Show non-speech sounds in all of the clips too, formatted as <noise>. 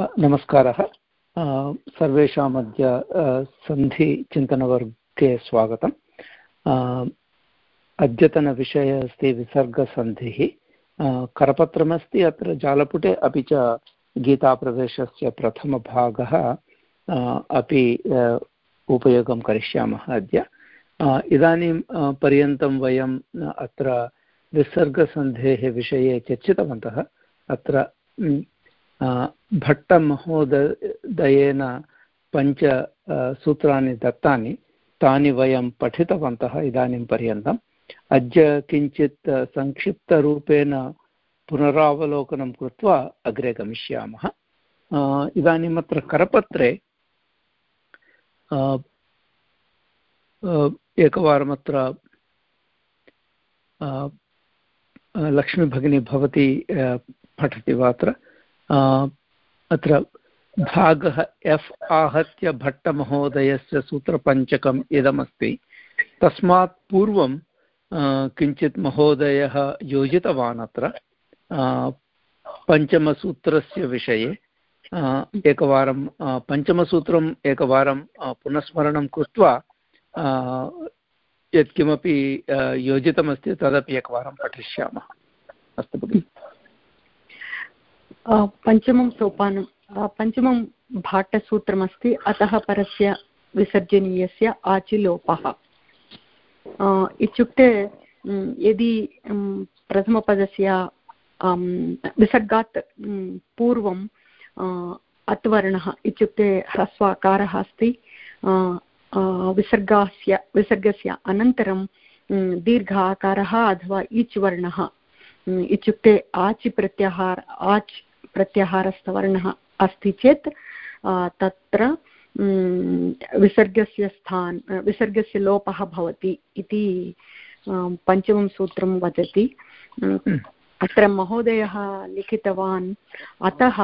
नमस्कारः. सर्वेषाम् अद्य सन्धिचिन्तनवर्गे स्वागतम्. अद्यतनविषयः अस्ति विसर्गसन्धिः. करपत्रमस्ति अत्र जालपुटे अपि च गीताप्रवेशस्य प्रथमभागः अपि उपयोगं करिष्यामः अद्य. इदानीं पर्यन्तं वयम् अत्र विसर्गसन्धेः विषये चर्चितवन्तः. अत्र भट्टमहोदयेन पञ्च सूत्राणि दत्तानि, तानि वयं पठितवन्तः इदानीं पर्यन्तम्। अद्य किञ्चित् संक्षिप्तरूपेण पुनरावलोकनं कृत्वा अग्रे गमिष्यामः। इदानीम् अत्र करपत्रे एकवारमत्र लक्ष्मीभगिनी भवती पठति वा अत्र? अत्र भागः एफ् आहत्य भट्टमहोदयस्य सूत्रपञ्चकम् इदमस्ति। तस्मात् पूर्वं किञ्चित् महोदयः योजितवान् अत्र पञ्चमसूत्रस्य विषये। एकवारं पञ्चमसूत्रम् एकवारं पुनस्मरणं कृत्वा यत्किमपि योजितमस्ति तदपि एकवारं पठिष्यामः। अस्तु भगिनि। पञ्चमं सोपानं पञ्चमं भाट्टसूत्रमस्ति अतः परस्य विसर्जनीयस्य आचिलोपः। इत्युक्ते यदि प्रथमपदस्य विसर्गात् पूर्वं अत्वर्णः इत्युक्ते ह्रस्वाकारः अस्ति विसर्गस्य विसर्गस्य अनन्तरं दीर्घ आकारः अथवा इच् वर्णः इत्युक्ते आचि प्रत्याहार, आच् प्रत्याहारस्थवर्णः अस्ति चेत् तत्र विसर्गस्य स्थान् विसर्गस्य लोपः भवति इति पञ्चमं सूत्रं वदति। अत्र महोदयः लिखितवान् अतः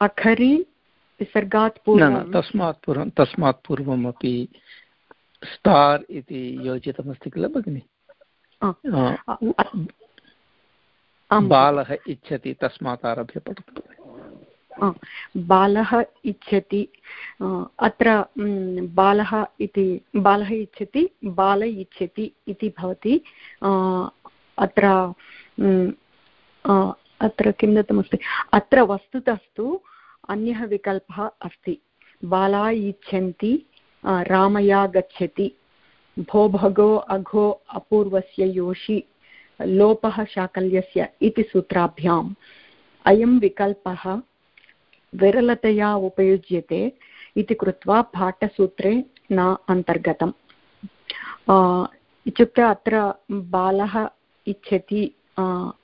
अखरि विसर्गात् पूर्वं तस्मात् पूर्वं तस्मात् पूर्वमपि स्टार् इति योजितमस्ति किल भगिनि? बालः इच्छति तस्मात् आरभ्य पठतु बालः इच्छति अत्र बालः इति बालः इच्छति बाल इच्छति इति भवति अत्र अत्र किं दत्तमस्ति? अत्र वस्तुतस्तु अन्यः विकल्पः अस्ति। बाला इच्छन्ति रामया गच्छति। भो भगो अघो अपूर्वस्य योषि लोपः शाकल्यस्य इति सूत्राभ्याम्। अयं विकल्पः विरलतया उपयुज्यते इति कृत्वा भाट्टसूत्रे न अन्तर्गतम्। इत्युक्ते अत्र बालः इच्छति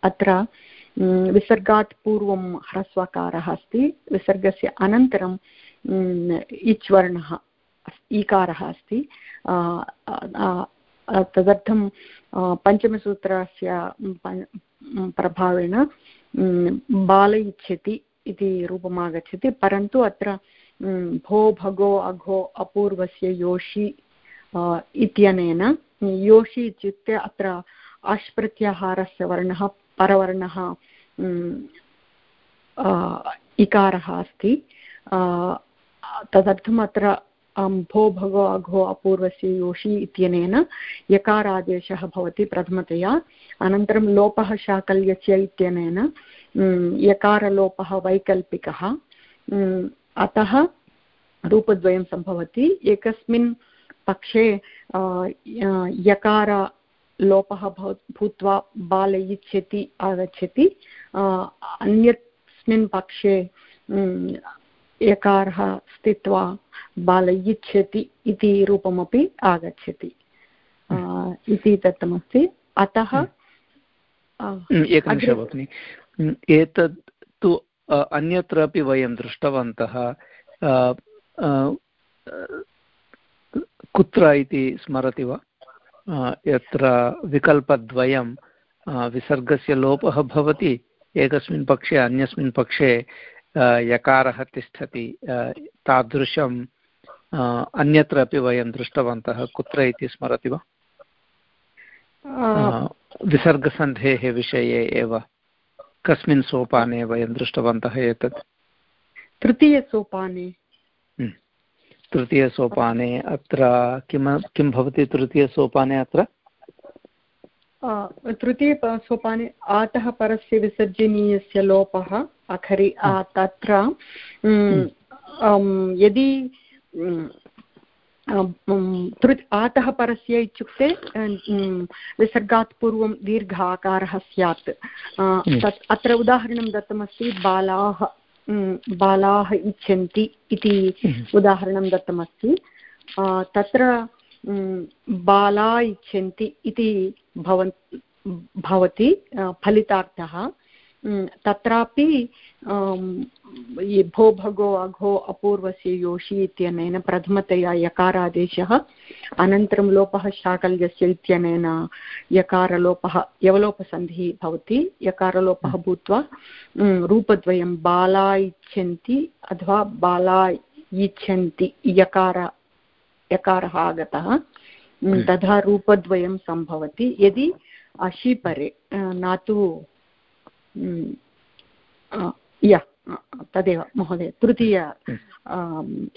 अत्र विसर्गात् पूर्वं ह्रस्वकारः अस्ति, विसर्गस्य अनन्तरं इच् वर्णः ईकारः अस्ति। तदर्थं पञ्चमसूत्रस्य प्रभावेण बाल इच्छति इति रूपम् आगच्छति परन्तु अत्र भो, भगो, अघो, अपूर्वस्य योषि इत्यनेन, योषि इत्युक्ते अत्र अश्प्रत्याहारस्य वर्णः, परवर्णः इकारः अस्ति। तदर्थम् अत्र भो भगो अघो अपूर्वस्य योषि इत्यनेन यकारादेशः भवति प्रथमतया। अनन्तरं लोपः शाकल्यस्य इत्यनेन यकारलोपः वैकल्पिकः। अतः रूपद्वयं सम्भवति। एकस्मिन् पक्षे यकार लोपः भूत्वा बाल इच्छति आगच्छति अन्यस्मिन् पक्षे यकारः स्थित्वा बाल इच्छति इति रूपमपि आगच्छति। इति दत्तमस्ति। अतः एकनिमिषः भगिनि। एतत् तु अन्यत्रापि वयं दृष्टवन्तः कुत्र इति स्मरति वा? यत्र विकल्पद्वयं विसर्गस्य लोपः भवति एकस्मिन् पक्षे अन्यस्मिन् पक्षे यकारः तिष्ठति तादृशं अन्यत्र अपि वयं दृष्टवन्तः कुत्र इति स्मरति वा? विसर्गसन्धेः विषये एव कस्मिन् सोपाने वयं दृष्टवन्तः एतत्? तृतीयसोपाने। तृतीयसोपाने अत्र किम किं भवति तृतीयसोपाने अत्र? तृतीयसोपाने आतः परस्य विसर्जनीयस्य लोपः अखरि तत्र यदि आतः परस्य इत्युक्ते विसर्गात् पूर्वं दीर्घ आकारः स्यात्। तत् अत्र उदाहरणं दत्तमस्ति बालाः बालाः इच्छन्ति इति उदाहरणं दत्तमस्ति। तत्र बाला इच्छन्ति इति भवन् भवति फलितार्थः। तत्रापि भो भगो अघो अपूर्वस्य योषि इत्यनेन प्रथमतया यकारादेशः अनन्तरं लोपः शाकल्यस्य इत्यनेन यकारलोपः यवलोपसन्धिः भवति यकारलोपः भूत्वा रूपद्वयं बाला इच्छन्ति अथवा बाला इच्छन्ति यकार यकारः आगतः तथा रूपद्वयं सम्भवति। यदि अशीपरे न तु य तदेव महोदय तृतीय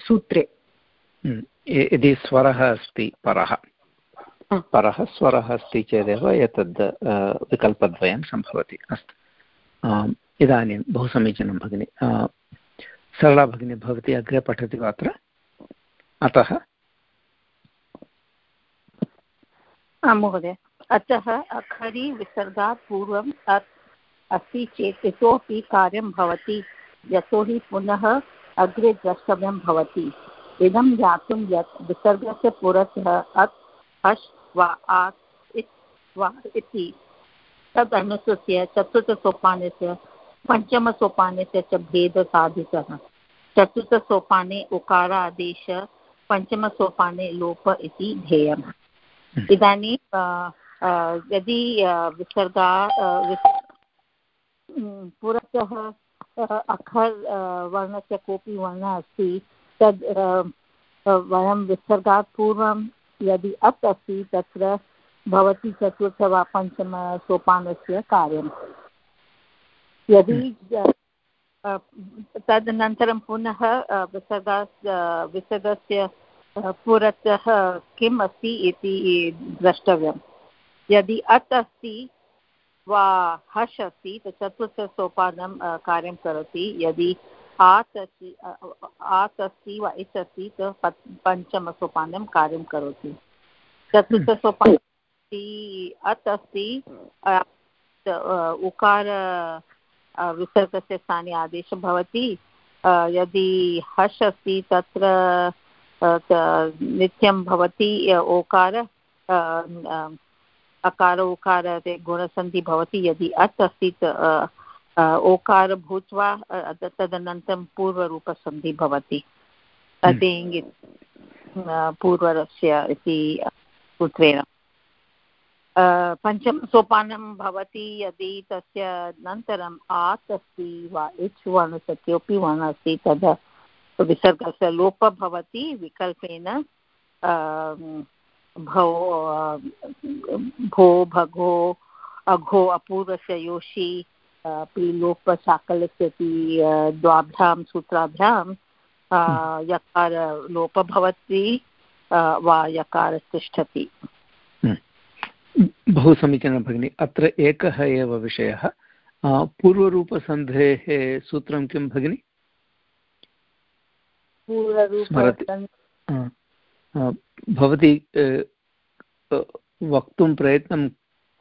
सूत्रे। यदि स्वरः अस्ति परः। परः स्वरः अस्ति चेदेव एतद् विकल्पद्वयं सम्भवति। अस्तु। इदानीं बहु समीचीनं भगिनि। सरला भगिनी भवती अग्रे पठति वा अत्र? अतः महोदय। अतः अखरि विसर्गात् पूर्वम् अस्ति चेत् इतोपि कार्यं भवति, यतोहि पुनः अग्रे द्रष्टव्यं भवति। इदं ज्ञातुं यत् विसर्गस्य पुरतः अत् हश् वा आत् वा इति तदनुसृत्य चतुर्थसोपानस्य, पञ्चमसोपानस्य च चतुर्थसोपाने उकारादेश, पञ्चमसोपाने लोप इति ध्येयम्। इदानीं यदि विसर्गा पुरतः अखर् वर्णस्य कोऽपि वर्णः अस्ति तद् वयं विसर्गात् पूर्वं यदि अत् अस्ति तत्र भवति चतुर्थ वा पञ्चमसोपानस्य कार्यं। यदि तदनन्तरं पुनः विसर्गा विसर्गस्य पुरतः किम् अस्ति इति द्रष्टव्यं यदि अत् अस्ति वा हश् अस्ति चतुर्थसोपानं कार्यं करोति। यदि आत् अस्ति आत् अस्ति वा इच् अस्ति पञ्चमसोपानं कार्यं करोति। चतुर्थसोपानं अत् अस्ति उकार विसर्गस्य स्थाने आदेशः भवति। यदि हश् अस्ति तत्र नित्यं भवति ओकार अकार ओकार गुणसन्धि भवति यदि अत् अस्ति ओकार भूत्वा तदनन्तरं पूर्वरूपसन्धि भवति। तदेङ् पूर्वरस्य इति सूत्रेण। पञ्चमसोपानं भवति यदि तस्य अनन्तरम् आत् अस्ति वा इच् वर्णस्य कोऽपि वर्णः अस्ति तदा विसर्गस्य लोपः भवति विकल्पेन भो भो भगो अघो अपूर्वस्य योषि अपि लोपशाकलस्य अपि द्वाभ्यां सूत्राभ्यां यकार लोपः भवति वा यकार तिष्ठति बहु समीचीनं भगिनि अत्र एकः एव विषयः। पूर्वरूपसन्धेः सूत्रं किं भगिनि? भवती वक्तुं प्रयत्नं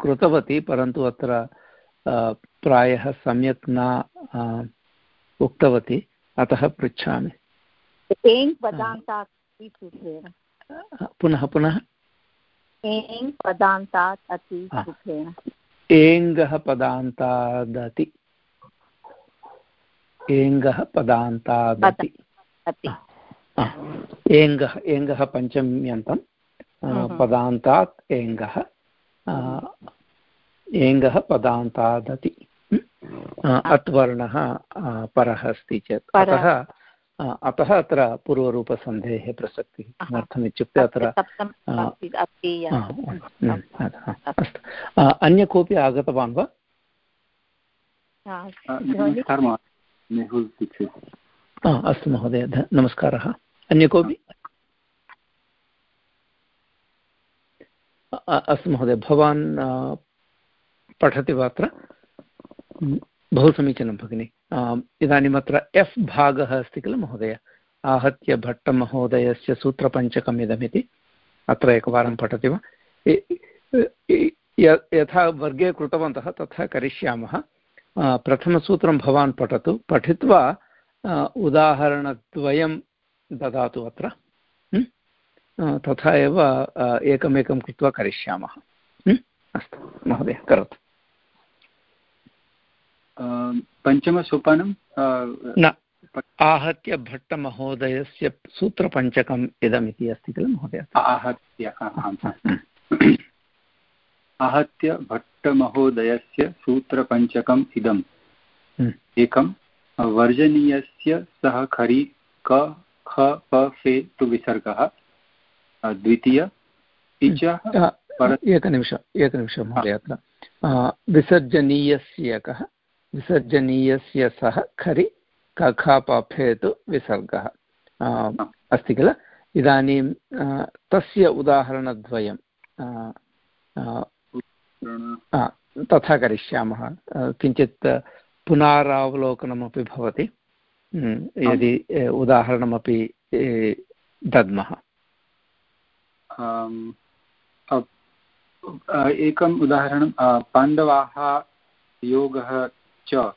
कृतवती परन्तु अत्र प्रायः सम्यक् न उक्तवती अतः पृच्छामि। पुनः पुनः। एङ्गः पदान्तादति। एङ्गः पदान्तादति। एङ्गः एङ्गः पञ्चम्यन्तं पदान्तात् एङ्गः एङ्गः पदान्तादति। अत् वर्णः परः अस्ति चेत्। अतः अतः अत्र पूर्वरूपसन्धेः प्रसक्तिः किमर्थम् इत्युक्ते अत्र अस्तु अन्य कोऽपि आगतवान् वा? अस्तु महोदय नमस्कारः। अन्य कोऽपि? अस्तु महोदय भवान् पठति वा अत्र? बहु समीचीनं भगिनि। इदानीम् अत्र एफ् भागः अस्ति किल महोदय। आहत्य भट्टमहोदयस्य सूत्रपञ्चकम् इदमिति। अत्र एकवारं पठति वा? यथा वर्गे कृतवन्तः तथा करिष्यामः। प्रथमसूत्रं भवान् पठतु। पठित्वा उदाहरणद्वयं ददातु अत्र तथा एव एकमेकं कृत्वा करिष्यामः अस्तु महोदय करोतु पञ्चमसोपानं न आहत्य भट्टमहोदयस्य सूत्रपञ्चकम् इदमिति अस्ति किल महोदय आहत्य आहत्य भट्टमहोदयस्य सूत्रपञ्चकम् इदम् एकं वर्जनीयस्य सः खरि क ख प फे तु विसर्गः। द्वितीय। एकनिमिषम् एकनिमिषं महोदय अत्र। विसर्जनीयस्य कः? विसर्जनीयस्य सः खरि कखापफेतु विसर्गः। अस्ति किल? इदानीं तस्य उदाहरणद्वयं तथा करिष्यामः। किञ्चित् पुनरावलोकनमपि भवति। यदि उदाहरणमपि दद्मः। एकम् उदाहरणं पाण्डवाः योगः च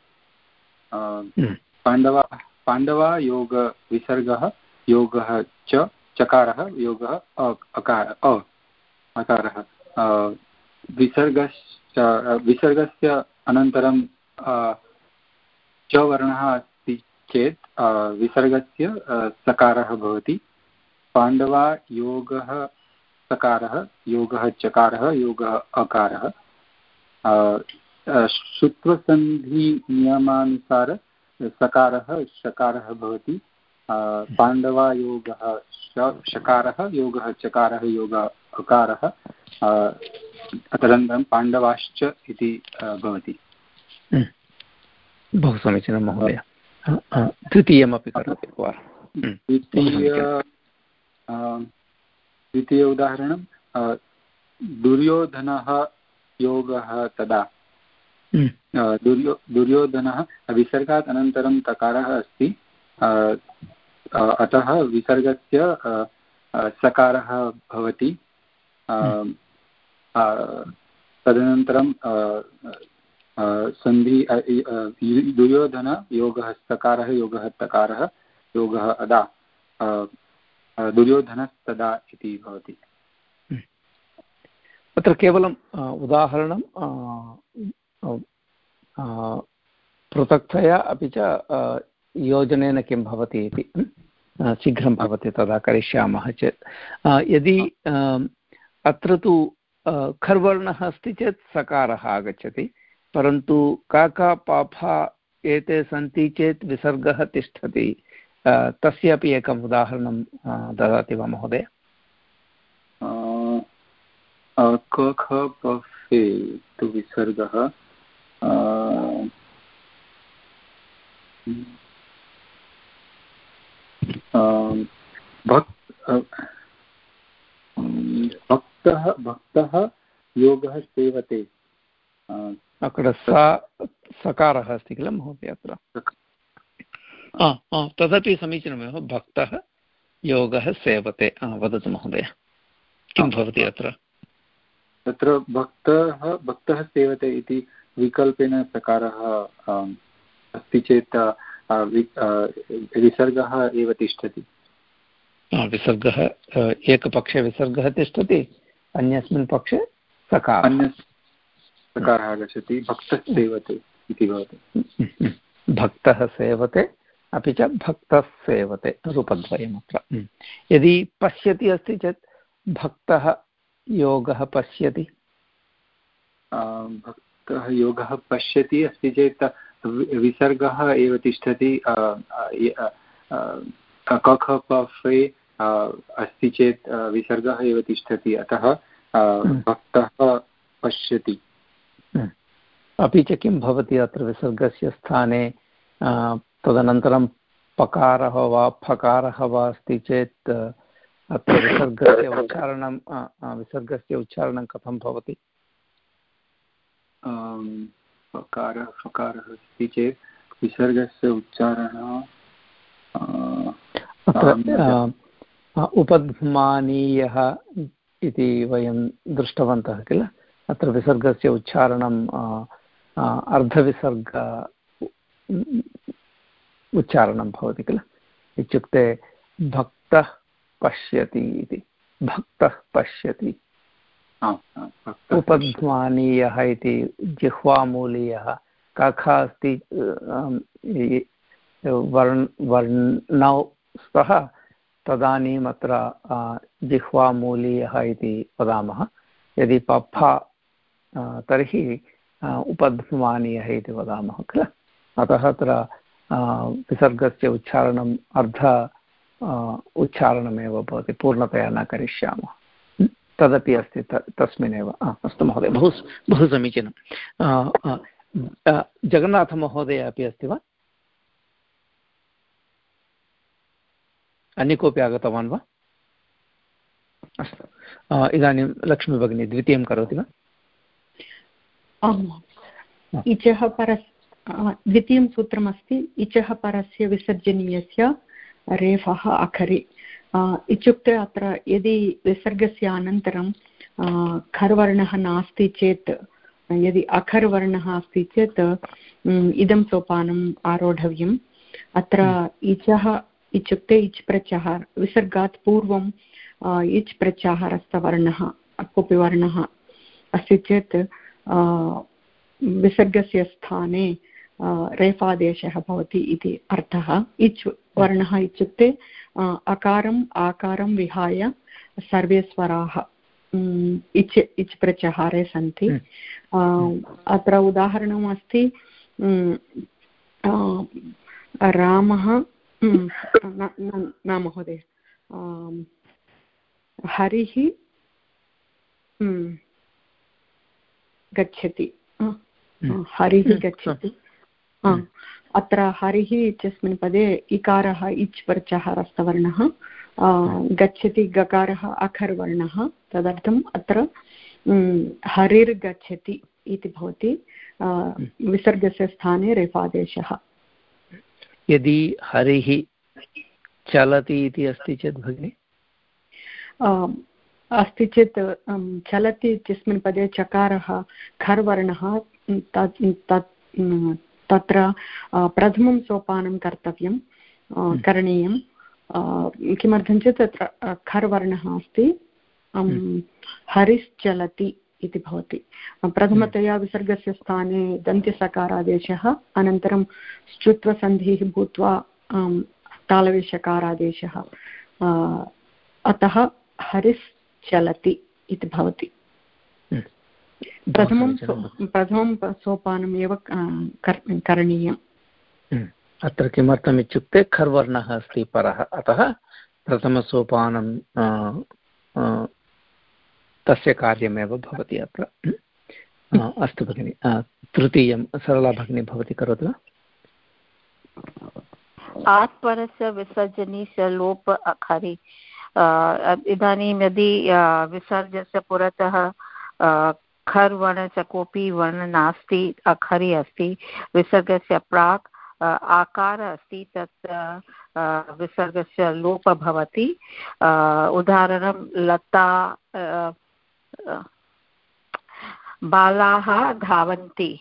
पाण्डवा पाण्डवा योगविसर्गः योगः च चकारः योगः अकार अकारः। विसर्गश्च विसर्गस्य अनन्तरं च वर्णः अस्ति चेत् विसर्गस्य सकारः भवति। पाण्डवा योगः सकारः, योगः चकारः, योगः अकारः। श्रुत्वसन्धिनियमानुसार सकारः, शकारः भवति। पाण्डवायोगः शकारः, योगः चकारः, योगः अकारः। तदनन्तरं पाण्डवाश्च इति भवति। हम्म। बहु समीचीनं महोदय तृतीयमपि करोति एकवारं। द्वितीय द्वितीय उदाहरणं दुर्योधनः योगः तदा। हम्म। दुर्यो दुर्योधनः विसर्गात् अनन्तरं तकारः अस्ति। अतः विसर्गस्य सकारः भवति। तदनन्तरं सन्धि दुर्योधन, योगः सकारः, योगः तकारः, योगः अदा दुर्योधनस्तदा इति भवति। अत्र केवलम् उदाहरणं पृथक्तया अपि च योजनेन किं भवति इति शीघ्रं भवति तदा करिष्यामः चेत्। यदि अत्र तु खर्वर्णः अस्ति चेत् सकारः आगच्छति परन्तु काका पाफा एते सन्ति चेत् विसर्गः तिष्ठति। तस्यापि एकम् उदाहरणं ददाति वा महोदय? विसर्गः भक्तः भक्तः योगः सेवते। अत्र सा सकारः अस्ति किल महोदय अत्र? तदपि समीचीनमेव भक्तः योगः सेवते। वदतु महोदय किं भवति अत्र? तत्र भक्तः भक्तः सेवते इति विकल्पेन सकारः अस्ति चेत् विसर्गः एव तिष्ठति। विसर्गः एकपक्षे विसर्गः तिष्ठति अन्यस्मिन् पक्षे सकार। अन्य सकारः आगच्छति भक्तः सेवते इति भवति। भक्तः सेवते अपि च भक्तः सेवते रूपद्वयम् अत्र यदि पश्यति अस्ति चेत् भक्तः योगः पश्यति? भक्तः योगः पश्यति अस्ति चेत् विसर्गः एव तिष्ठति कख पफे अस्ति चेत् विसर्गः एव तिष्ठति अतः भक्तः पश्यति। अपि च किं भवति अत्र विसर्गस्य स्थाने? तदनन्तरं पकारः वा फकारः वा अस्ति चेत् अत्र विसर्गस्य उच्चारणं विसर्गस्य उच्चारणं कथं भवति? फकारः फकारः अस्ति चेत् विसर्गस्य उच्चारणं उपध्मानीयः इति वयं दृष्टवन्तः किल? अत्र विसर्गस्य उच्चारणं अर्धविसर्ग उच्चारणं भवति किल? इत्युक्ते भक्तः पश्यति इति। भक्तः पश्यति। उपध्मानीयः इति जिह्वामूलीयः। कः अस्ति वर्ण वर्णौ स्तः तदानीम् अत्र जिह्वामूलीयः इति वदामः। यदि पप्फा तर्हि उपध्मानीयः इति वदामः किल? अतः अत्र विसर्गस्य उच्चारणम् अर्ध उच्चारणमेव भवति, पूर्णतया न करिष्यामः। तदपि अस्ति तस्मिन्नेव। अस्तु महोदय, बहु बहु समीचीनं। जगन्नाथमहोदय अपि अस्ति वा? अन्य कोऽपि आगतवान् वा? अस्तु। इदानीं लक्ष्मीभगिनी द्वितीयं करोति वा? आम्। इचः परस् द्वितीयं सूत्रमस्ति इचः परस्य विसर्जनीयस्य रेफः अखरि। इत्युक्ते अत्र यदि विसर्गस्य अनन्तरं खर्वर्णः नास्ति चेत् यदि अखर्वर्णः अस्ति चेत् इदं सोपानम् आरोढव्यम्। अत्र इचः इत्युक्ते इच् प्रत्याहार विसर्गात् पूर्वं इच् प्रत्याहारस्थवर्णः कोऽपि वर्णः अस्ति चेत् विसर्गस्य स्थाने रेफादेशः भवति इति अर्थः। इच् वर्णः इत्युक्ते अकारम् आकारं विहाय सर्वे स्वराः इच् इच् प्रत्याहारे सन्ति। अत्र उदाहरणम् अस्ति रामः न महोदय हरिः गच्छति। हरिः गच्छति। अत्र हरिः इत्यस्मिन् पदे इकारः इच् वर्चः गच्छति गकारः अखर्वर्णः तदर्थम् अत्र हरिर्गच्छति इति भवति विसर्गस्य स्थाने रेफादेशः। यदि हरिः चलति इति अस्ति चेत् भगिनि? अस्ति चेत् चलति इत्यस्मिन् पदे चकारः खर्वर्णः तत्र प्रथमं सोपानं कर्तव्यं करणीयं। किमर्थं चेत् तत्र खर्वर्णः अस्ति। हरिश्चलति इति भवति। प्रथमतया विसर्गस्य स्थाने दन्त्यसकारादेशः अनन्तरं श्चुत्वसन्धिः भूत्वा तालवेशकारादेशः। अतः हरिश्चलति इति भवति। प्रथमं प्रथमं सोपानम् एव करणीयम्। अत्र किमर्थम् इत्युक्ते खर्वर्णः अस्ति परः। अतः प्रथमसोपानं तस्य कार्यमेव भवति अत्र। अस्तु भगिनि। तृतीयं सरला भगिनी भवती करोतु वा? आत्परस्य विसर्जनीस्य लोप अखरि। इदानीं यदि विसर्जस्य पुरतः खर् वर्णस्य कोऽपि वर्णः नास्ति, अखरि अस्ति, विसर्गस्य प्राक् आकार अस्ति तत्र विसर्गस्य लोपः भवति। उदाहरणं लता बालाः धावन्ति।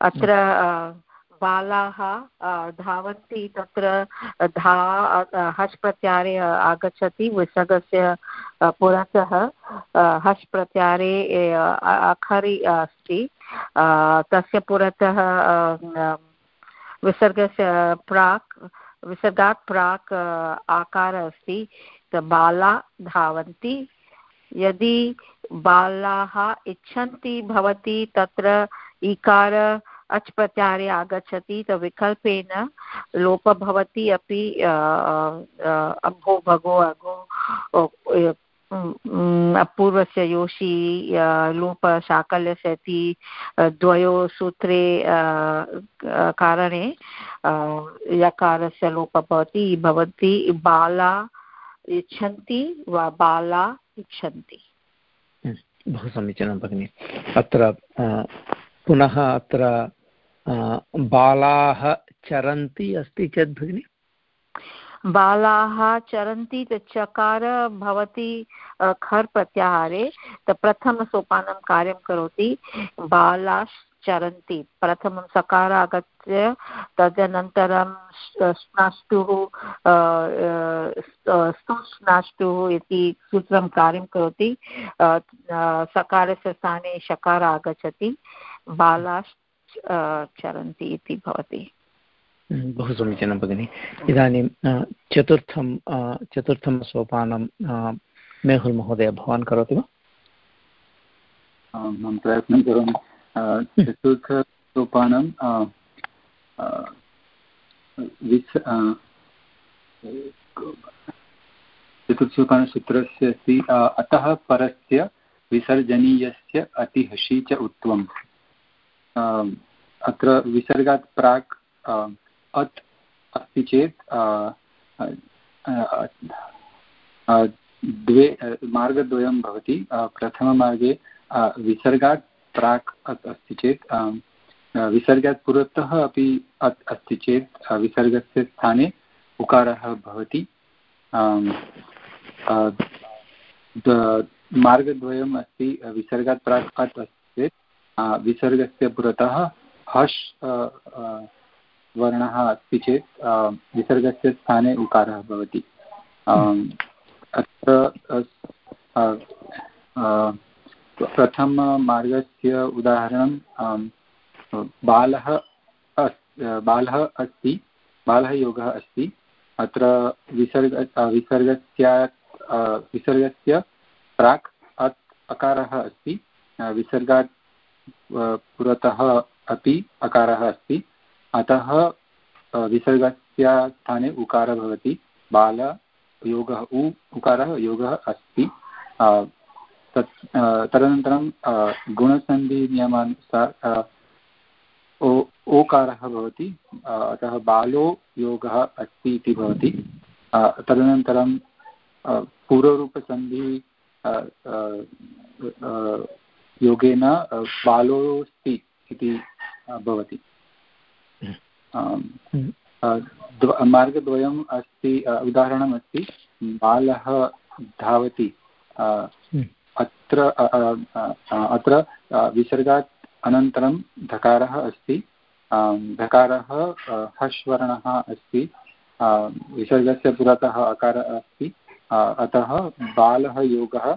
अत्र बालाः धावन्ति, तत्र धा हस् प्रत्यारे आगच्छति विसर्गस्य पुरतः हस् प्रत्यारे अखरि अस्ति तस्य पुरतः विसर्गस्य प्राक्, विसर्गात् प्राक् आकारः अस्ति बाला धावन्ति, यदि बालाः इच्छन्ति भवति तत्र इकार अच् प्रत्यारे आगच्छति त विकल्पेन लोपः भवति अपि अभो भगो अगो पूर्वस्य योषि लोप शाकल्यस्य इति द्वयो सूत्रे कारणे यकारस्य लोपः भवति भवती बाला इच्छन्ति वा बाला इच्छन्ति। बहु समीचीनं भगिनि। अत्र पुनः अत्र बालाः चरन्ति अस्ति चेत् भगिनि? बालाः चरन्ति चकार भवति खर् प्रत्याहारे। प्रथमसोपानं कार्यं करोति। बालाश्चरन्ति प्रथमं सकार आगत्य तदनन्तरं स्नाष्टुः स्तुष्नाष्टुः इति सूत्रं कार्यं करोति। सकारस्य स्थाने शकार आगच्छति। बालाश्च चरन्ति इति भवति। बहु समीचीनं भगिनि। इदानीं चतुर्थं चतुर्थं सोपानं मेहुल् महोदय भवान् करोति वा? अहं प्रयत्नं करोमि। चतुर्थसोपानं चतुर्थसोपानसूत्रस्य अस्ति अतः परस्य विसर्जनीयस्य अतिहसि च उत्तमम्। अत्र विसर्गात् प्राक् अत् अस्ति चेत् द्वे, मार्गद्वयं भवति. प्रथममार्गे विसर्गात् प्राक् अत् अस्ति चेत् विसर्गात् पुरतः अपि अत् अस्ति चेत् विसर्गस्य स्थाने उकारः भवति. मार्गद्वयम् अस्ति विसर्गात् प्राक् अत् अस्ति विसर्गस्य पुरतः हश् वर्णः अस्ति चेत् विसर्गस्य स्थाने उकारः भवति। अत्र प्रथममार्गस्य उदाहरणं बालः बालः अस्ति, बालः योगः अस्ति। अत्र विसर्ग विसर्गस्यात् विसर्गस्य प्राक् अत्, अकारः अस्ति। विसर्गात् पुरतः अपि अकारः अस्ति। अतः विसर्गस्य स्थाने उकारः भवति। बाल योगः, उ, उकारः योगः अस्ति। तत् तदनन्तरं गुणसन्धिनियमानुसार ओकारः भवति। अतः बालो योगः अस्ति इति भवति। तदनन्तरं पूर्वरूपसन्धि योगेन बालोऽस्ति इति भवति। मार्गद्वयम् अस्ति उदाहरणम् अस्ति बालः धावति अत्र अत्र विसर्गात् अनन्तरं धकारः अस्ति धकारः हश्वर्णः अस्ति विसर्गस्य पुरतः अकारः अस्ति अतः बालः योगः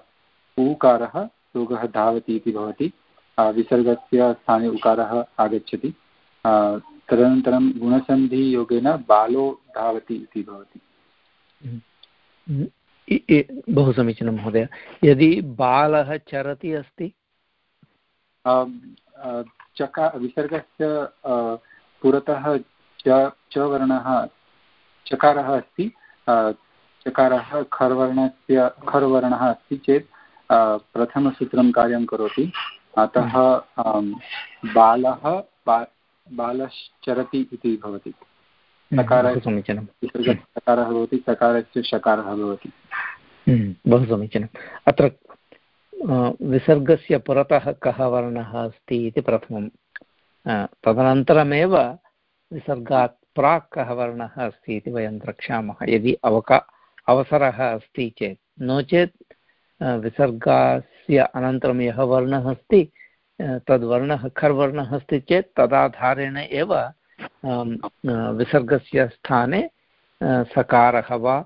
ऊकारः योगः धावति इति भवति। विसर्गस्य स्थाने उकारः आगच्छति। तदनन्तरं गुणसन्धियोगेन बालो धावति इति भवति। बहु समीचीनं महोदय। यदि बालः चरति अस्ति? चका विसर्गस्य पुरतः च च वर्णः चकारः अस्ति। चकारः खर्वर्णस्य खर्वर्णः अस्ति चेत् प्रथमसूत्रं कार्यं करोति। अतः बालः बालश्चरति इति भवति। सकारः समीचीनं सकारः भवति सकारस्य शकारः भवति। बहु समीचीनम्। अत्र विसर्गस्य पुरतः कः वर्णः अस्ति इति प्रथमं तदनन्तरमेव विसर्गात् प्राक् कः वर्णः अस्ति इति वयं द्रक्ष्यामः। यदि अवका अवसरः अस्ति चेत्। नो चेत् विसर्गस्य अनन्तरं यः वर्णः अस्ति तद्वर्णः खर्वर्णः अस्ति चेत् तदाधारेण एव विसर्गस्य स्थाने सकारः वा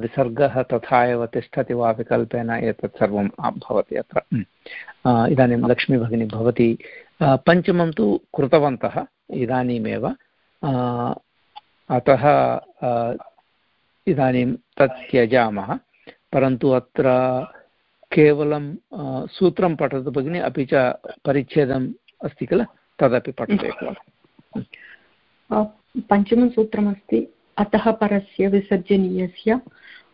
विसर्गः तथा एव तिष्ठति वा विकल्पेन एतत् सर्वं भवति अत्र। इदानीं लक्ष्मीभगिनी भवती पञ्चमं तु कृतवन्तः, इदानीमेव। अतः इदानीं तत् त्यजामः। परन्तु अत्र केवलं सूत्रं पठतु भगिनि, अपि च परिच्छेदम् अस्ति किल? तदपि पठतु एकवारं पञ्चमं अतः परस्य विसर्जनीयस्य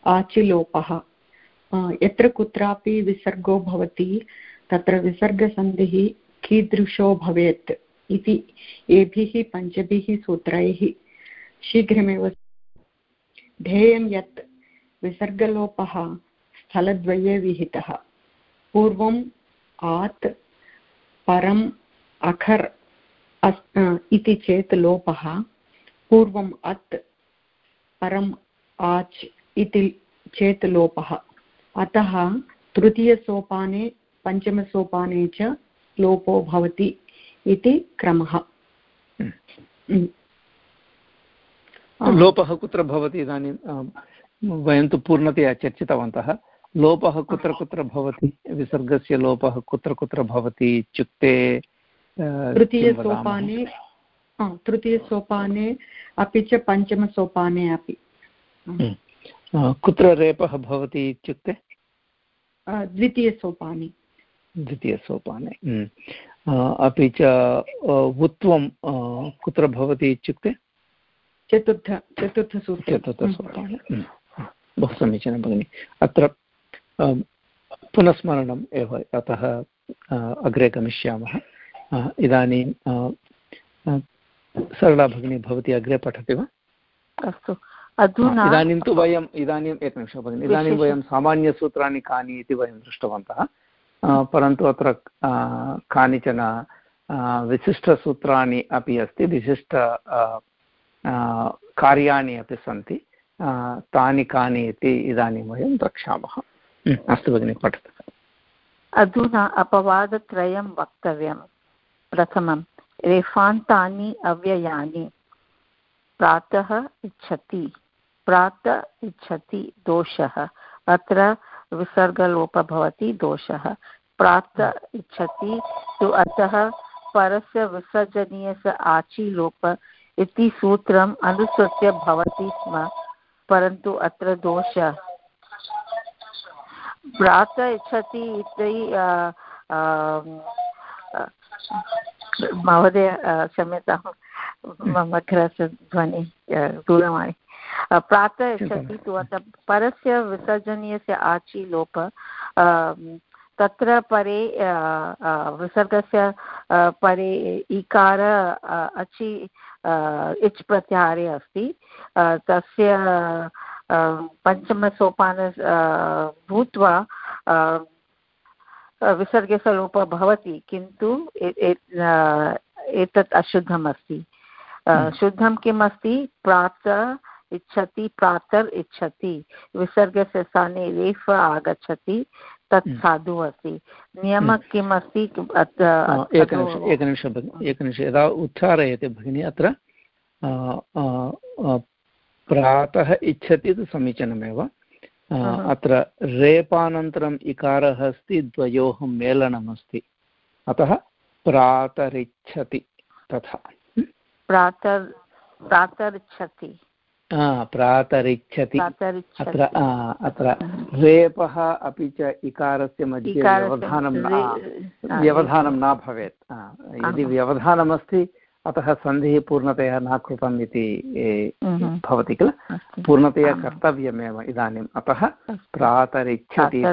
आचिलोपः। यत्र कुत्रापि विसर्गो भवति, तत्र विसर्गसन्धिः कीदृशो भवेत् इति एभिः पञ्चभिः सूत्रैः शीघ्रमेव ध्येयं यत् विसर्गलोपः स्थलद्वये विहितः। पूर्वम् आत् परम् अखर् इति चेत् लोपः। पूर्वम् अत् परम् आच् इति चेत् लोपः। अतः तृतीयसोपाने पञ्चमसोपाने च लोपो भवति इति क्रमः। हम्म। लोपः कुत्र भवति इदानीं? वयं तु पूर्णतया चर्चितवन्तः। लोपः कुत्र कुत्र भवति? विसर्गस्य लोपः कुत्र कुत्र भवति? इत्युक्ते तृतीयसोपाने तृतीयसोपाने अपि च पञ्चमसोपाने अपि। हम्म। कुत्र रेपः भवति इत्युक्ते? द्वितीयसोपाने द्वितीयसोपाने हम्म। अपि च उत्वं कुत्र भवति इत्युक्ते? चतुर्थ चतुर्थसूत्रे चतुर्थसोपाने हम्म। बहु समीचीनं भगिनि। अत्र पुनस्मरणम् एव अतः अग्रे गमिष्यामः। इदानीं सरला भगिनी भवती अग्रे पठति वा? अस्तु। अधुना इदानीं तु वयम् इदानीम् एकनिमिषं भगिनि। इदानीं वयं सामान्यसूत्राणि कानि इति वयं दृष्टवन्तः। परन्तु अत्र कानिचन विशिष्टसूत्राणि अपि अस्ति। विशिष्ट कार्याणि अपि सन्ति। तानि कानि इति इदानीं वयं द्रक्ष्यामः। अस्तु भगिनि पठतु। अधुना अपवादत्रयं वक्तव्यं। प्रथमं रेफान्तानि अव्ययानि। प्रातः इच्छति प्रात इच्छति दोषः। अत्र विसर्गलोपः भवति दोषः। प्रात इच्छति तु अतः परस्य विसर्जनीयस्य आचिलोप इति सूत्रम् अनुसृत्य भवति स्म। परन्तु अत्र दोषः। प्रात इच्छति इति महोदय क्षम्यतां मम ध्वनि दूरवाणी। प्रातः इच्छति तु अतः परस्य विसर्जनीयस्य आचि लोप तत्र परे विसर्गस्य परे इकार अचि इच् प्रत्याहारे अस्ति। तस्य पञ्चमसोपान भूत्वा विसर्गस्य लोपः भवति किन्तु एतत् अशुद्धम् अस्ति। हम्म। शुद्धं किम् अस्ति? प्रातः इच्छति प्रातर् इच्छति। विसर्गस्य स्थाने रेफ आगच्छति। तत् हम्म। साधु अस्ति नियमः हम्म। किम् अस्ति एकनिमिषं भगिनि एकनिमिषं। यदा उच्चारयते भगिनि अत्र प्रातः इच्छति तु समीचीनमेव। अत्र रेपानन्तरम् इकारः अस्ति द्वयोः मेलनमस्ति। अतः प्रातरिच्छति तथा। प्रातर् प्रातरिच्छति। प्रातरिच्छति। अत्र अत्र रेपः अपि च इकारस्य मध्ये व्यवधानं व्यवधानं न भवेत्। यदि व्यवधानमस्ति अतः सन्धिः पूर्णतया न कृतम् इति भवति किल? पूर्णतया कर्तव्यमेव इदानीम्। अतः प्रातरिच्छति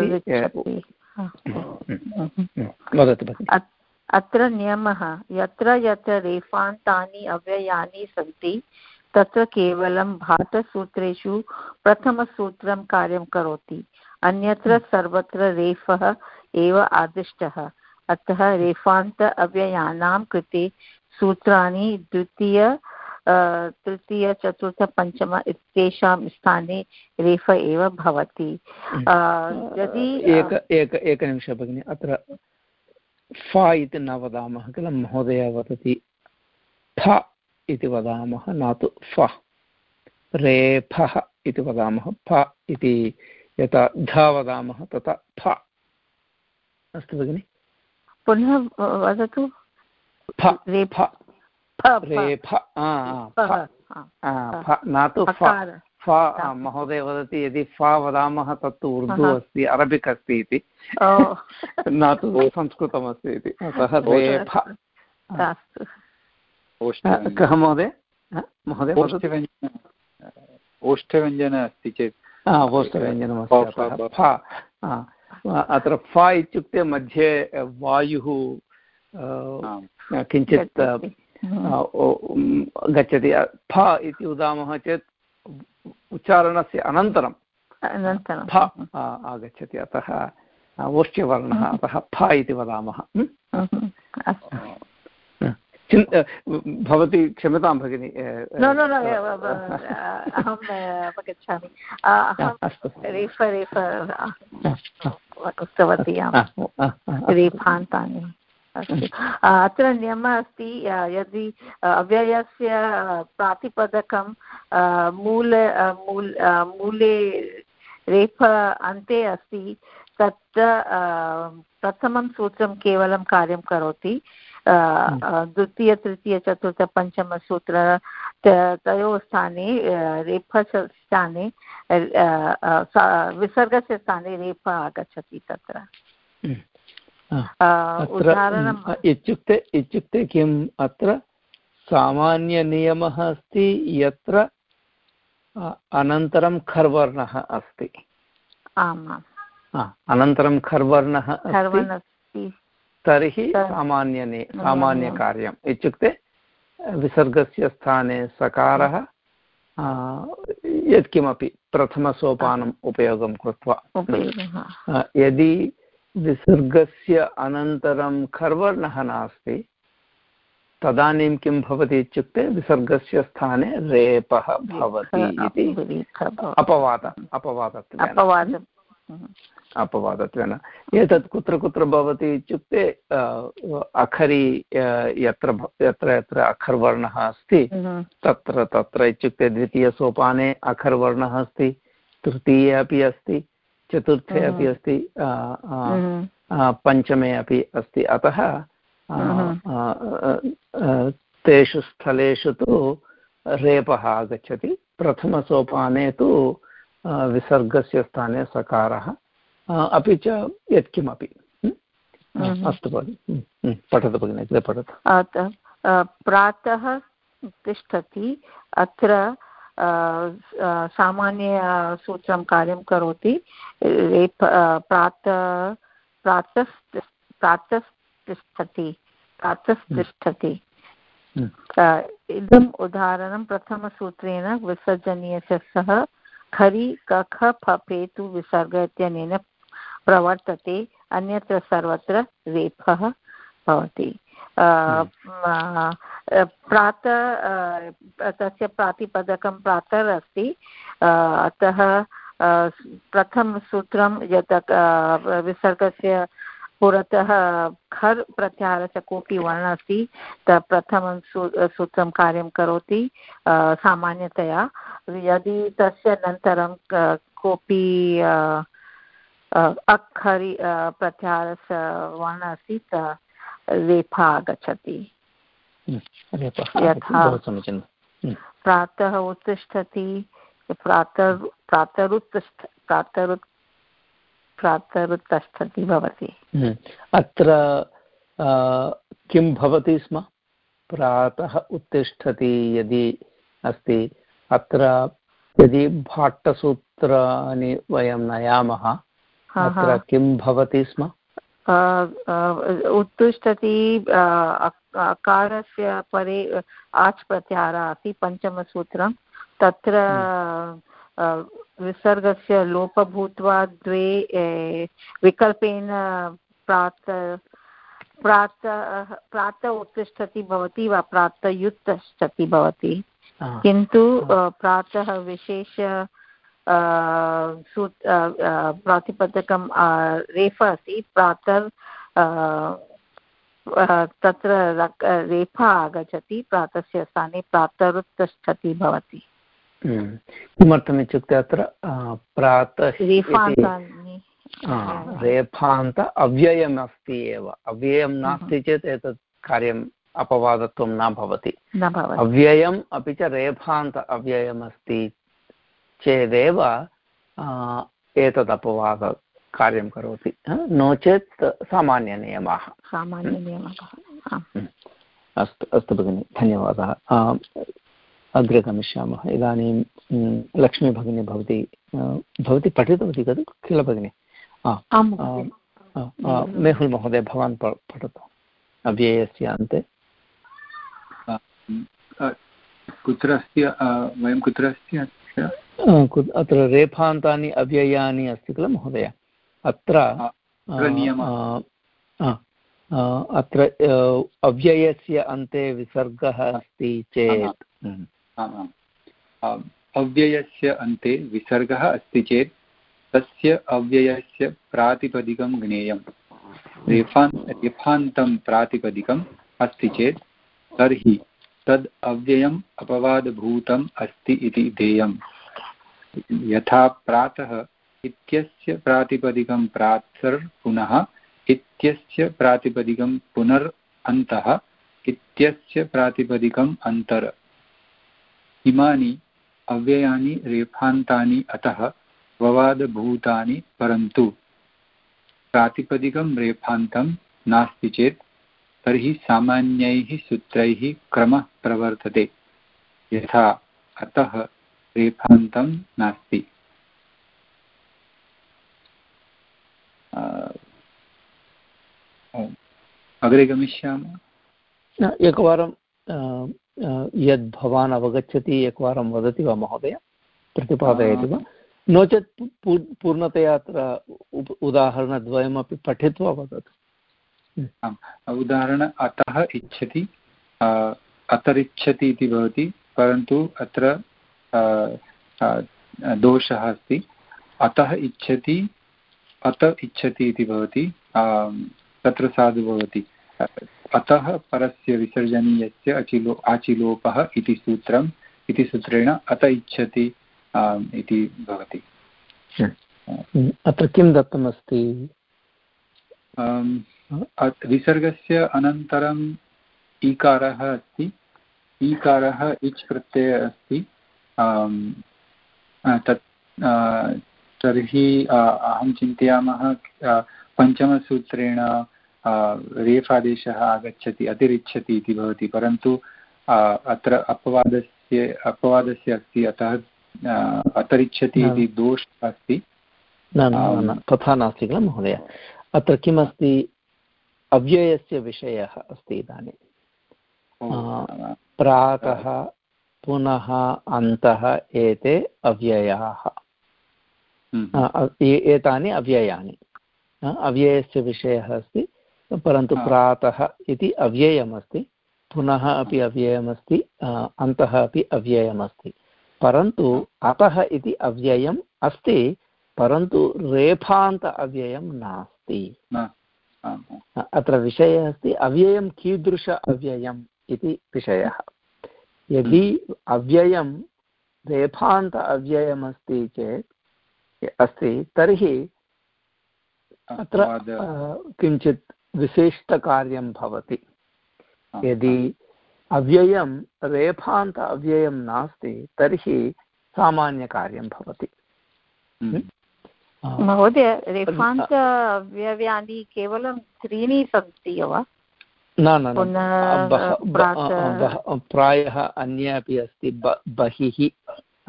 वदतु भगिनि। अत्र नियमः। यत्र यत्र रेफान्तानि अव्ययानि सन्ति तत्र केवलं भाटसूत्रेषु प्रथमसूत्रं कार्यं करोति। अन्यत्र सर्वत्र रेफः एव आदिष्टः। अतः रेफान्त अव्ययानां कृते सूत्राणि द्वितीय तृतीय चतुर्थ पञ्चम इत्येषां स्थाने रेफ एव भवति। यदि एक एक एकनिमिषः भगिनि अत्र फ इति न वदामः किल महोदय वदति। फ इति वदामः न तु फ। रेफः इति वदामः फ इति यथा ध वदामः तथा फ। अस्तु भगिनि? पुनः वदतु? न तु फ। महोदय वदति यदि फ वदामः तत्तु उर्दु अस्ति अरबिक् अस्ति इति। न तु संस्कृतमस्ति इति। अतः रेफ। कः महोदय? महोदय ओष्ठव्यञ्जन अस्ति चेत्। अत्र फ इत्युक्ते मध्ये वायुः किञ्चित् गच्छति। फ इति वदामः चेत् उच्चारणस्य अनन्तरं फ आगच्छति। अतः ओष्ट्यवर्णः अतः फ इति वदामः। भवती क्षम्यतां भगिनि <laughs> अहम् अवगच्छामि. रेफ रेफ उक्तवती रेफान्तानि अस्तु. अत्र नियमः अस्ति यदि अव्ययस्य प्रातिपदकं मूल मूल मूले रेफ अन्ते अस्ति तत्र प्रथमं सूत्रं केवलं कार्यं करोति. द्वितीय तृतीय चतुर्थ पञ्चमसूत्र तयोः स्थाने रेफस्य स्थाने विसर्गस्य स्थाने रेफ आगच्छति तत्र। उदाहरणम् इत्युक्ते इत्युक्ते किम्? अत्र सामान्यनियमः अस्ति यत्र अनन्तरं खर्वर्णः अस्ति। आम् अनन्तरं खर्वर्णः अस्ति। तर्हि सामान्यने सामान्यकार्यम्। इत्युक्ते विसर्गस्य स्थाने सकारः यत्किमपि प्रथमसोपानम् उपयोगं कृत्वा। यदि विसर्गस्य अनन्तरं खर्वर्णः नास्ति तदानीं किं भवति इत्युक्ते विसर्गस्य स्थाने रेपः भवति इति। अपवाद अपवादत्वेन। अपवादत्वेन। एतत् कुत्र कुत्र भवति इत्युक्ते अखरि यत्र यत्र यत्र अखर्वर्णः अस्ति तत्र तत्र इत्युक्ते द्वितीयसोपाने अखर्वर्णः अस्ति तृतीये अपि अस्ति चतुर्थे अपि अस्ति पञ्चमे अपि अस्ति। अतः तेषु स्थलेषु तु रेपः आगच्छति। प्रथमसोपाने तु विसर्गस्य स्थाने सकारः अपि च यत्किमपि। अस्तु भगिनि। पठतु भगिनि अग्रे पठतु। प्रातः तिष्ठति अत्र सामान्यसूत्रं कार्यं करोति। प्रातः प्रातः प्रातः तिष्ठति प्रातः तिष्ठति इदम् उदाहरणं प्रथमसूत्रेण विसर्जनीयस्य सह खरि कख फपेतु विसर्ग इत्यनेन प्रवर्तते अन्यत्र सर्वत्र रेफः भवति। प्रातः तस्य प्रातिपदकं प्रातर् अस्ति अतः प्रथमसूत्रं यत् विसर्गस्य पुरतः खर् प्रत्याहारस्य कोऽपि वर्णः अस्ति त प्रथमं सू सूत्रं कार्यं करोति सामान्यतया। यदि तस्य अनन्तरं कोऽपि अखरि प्रत्याहारस्य वर्णः अस्ति त रेफा आगच्छति। यथा प्रातः उत्तिष्ठति प्रातर् प्रातरुत्तिष्ठ प्रातरुत् प्रातरुत्तिष्ठति भवति। अत्र किं भवति स्म? प्रातः उत्तिष्ठति यदि अस्ति अत्र यदि भाट्टसूत्राणि वयं नयामः अत्र किं भवति स्म? उत्तिष्ठति अकारस्य परे आच् प्रत्याहारः अस्ति पञ्चमसूत्रं। तत्र विसर्गस्य लोप भूत्वा द्वे विकल्पेन प्रात प्रातः प्रातः उत्तिष्ठति भवति वा प्रातः युत्तिष्ठति भवति किन्तु प्रातः विशेष प्रातिपदकं रेफा अस्ति प्रातर् तत्र रेफा आगच्छति प्रातस्य स्थाने प्रातरुत्तिष्ठति भवति हम्म। किमर्थमित्युक्ते अत्र प्रातः रेफान्त अव्ययम् अस्ति एव अव्ययं नास्ति चेत् एतत् कार्यम् अपवादत्वं न भवति अव्ययम् अपि च रेफान्त अव्ययमस्ति चेदेव एतदपवाद कार्यं करोति नो चेत् सामान्यनियमाः। सामान्यनियमाः। अस्तु अस्तु भगिनि धन्यवादः। अग्रे गमिष्यामः। इदानीं लक्ष्मीभगिनी भवती भवती पठितवती खलु? किल भगिनि? मेहुल् महोदय भवान् पठतु। अव्ययस्य अन्ते। कुत्र अस्ति? वयं कुत्र अस्ति? अत्र रेफान्तानि अव्ययानि अस्ति किल महोदय? अत्र अत्र अव्ययस्य अन्ते विसर्गः अस्ति चेत्। अव्ययस्य अन्ते विसर्गः अस्ति चेत् तस्य अव्ययस्य प्रातिपदिकं ज्ञेयं रेफान् रेफान्तं प्रातिपदिकम् अस्ति चेत् तर्हि तद् अव्ययम् अपवादभूतम् अस्ति इति ध्येयम्। यथा प्रातः इत्यस्य प्रातिपदिकं प्रात्सर् पुनः इत्यस्य प्रातिपदिकं पुनर् अन्तः इत्यस्य प्रातिपदिकम् अन्तर्। इमानि अव्ययानि, रेफान्तानि, अतः ववादभूतानि परन्तु। प्रातिपदिकं रेफान्तं नास्ति चेत् तर्हि सामान्यैः सूत्रैः क्रमः प्रवर्तते। यथा अतः रेफान्तं नास्ति। अग्रे गमिष्यामः? एकवारं यद् भवान् अवगच्छति एकवारं वदति वा महोदय? प्रतिपादयति वा? नो चेत् पूर्णतया अत्र उदाहरणद्वयमपि पठित्वा वदतु। आम् उदाहरण अतः इच्छति अतरिच्छति इति भवति परन्तु अत्र दोषः अस्ति। अतः इच्छति अत इच्छति इति भवति तत्र साधु भवति। अतः परस्य विसर्जनीयस्य अचिलो आचिलोपः इति सूत्रम् इति सूत्रेण अत इच्छति इति भवति। अत्र किं दत्तमस्ति? विसर्गस्य अनन्तरम् ईकारः अस्ति। ईकारः इच् प्रत्ययः अस्ति। तत् तर्हि अहं चिन्तयामः पञ्चमसूत्रेण रेफादेशः आगच्छति अतिरिच्छति इति भवति परन्तु अत्र अपवादस्य अपवादस्य अस्ति अतः अतिरिच्छति इति दोषः अस्ति। न न तथा नास्ति किल महोदय? अत्र किमस्ति? अव्ययस्य विषयः अस्ति इदानीं। प्रातः पुनः अन्तः एते अव्ययाः। हम्म। एतानि अव्ययानि। अव्ययस्य विषयः अस्ति परन्तु प्रातः इति अव्ययमस्ति पुनः अपि अव्ययमस्ति अन्तः अपि अव्ययमस्ति। परन्तु अतः इति अव्ययम् अस्ति परन्तु रेफान्त अव्ययं नास्ति। अत्र विषयः अस्ति अव्ययं कीदृश अव्ययम् इति विषयः। यदि अव्ययं रेफान्त अव्ययमस्ति चेत् अस्ति तर्हि अत्र किञ्चित् विशिष्टकार्यं भवति। यदि अव्ययं रेफान्त अव्ययं नास्ति तर्हि सामान्यकार्यं भवति। हम्म। महोदय रेफान्त अव्ययानि केवलं त्रीणि सन्ति वा न न प्रायः अन्ये अपि अस्ति बहिः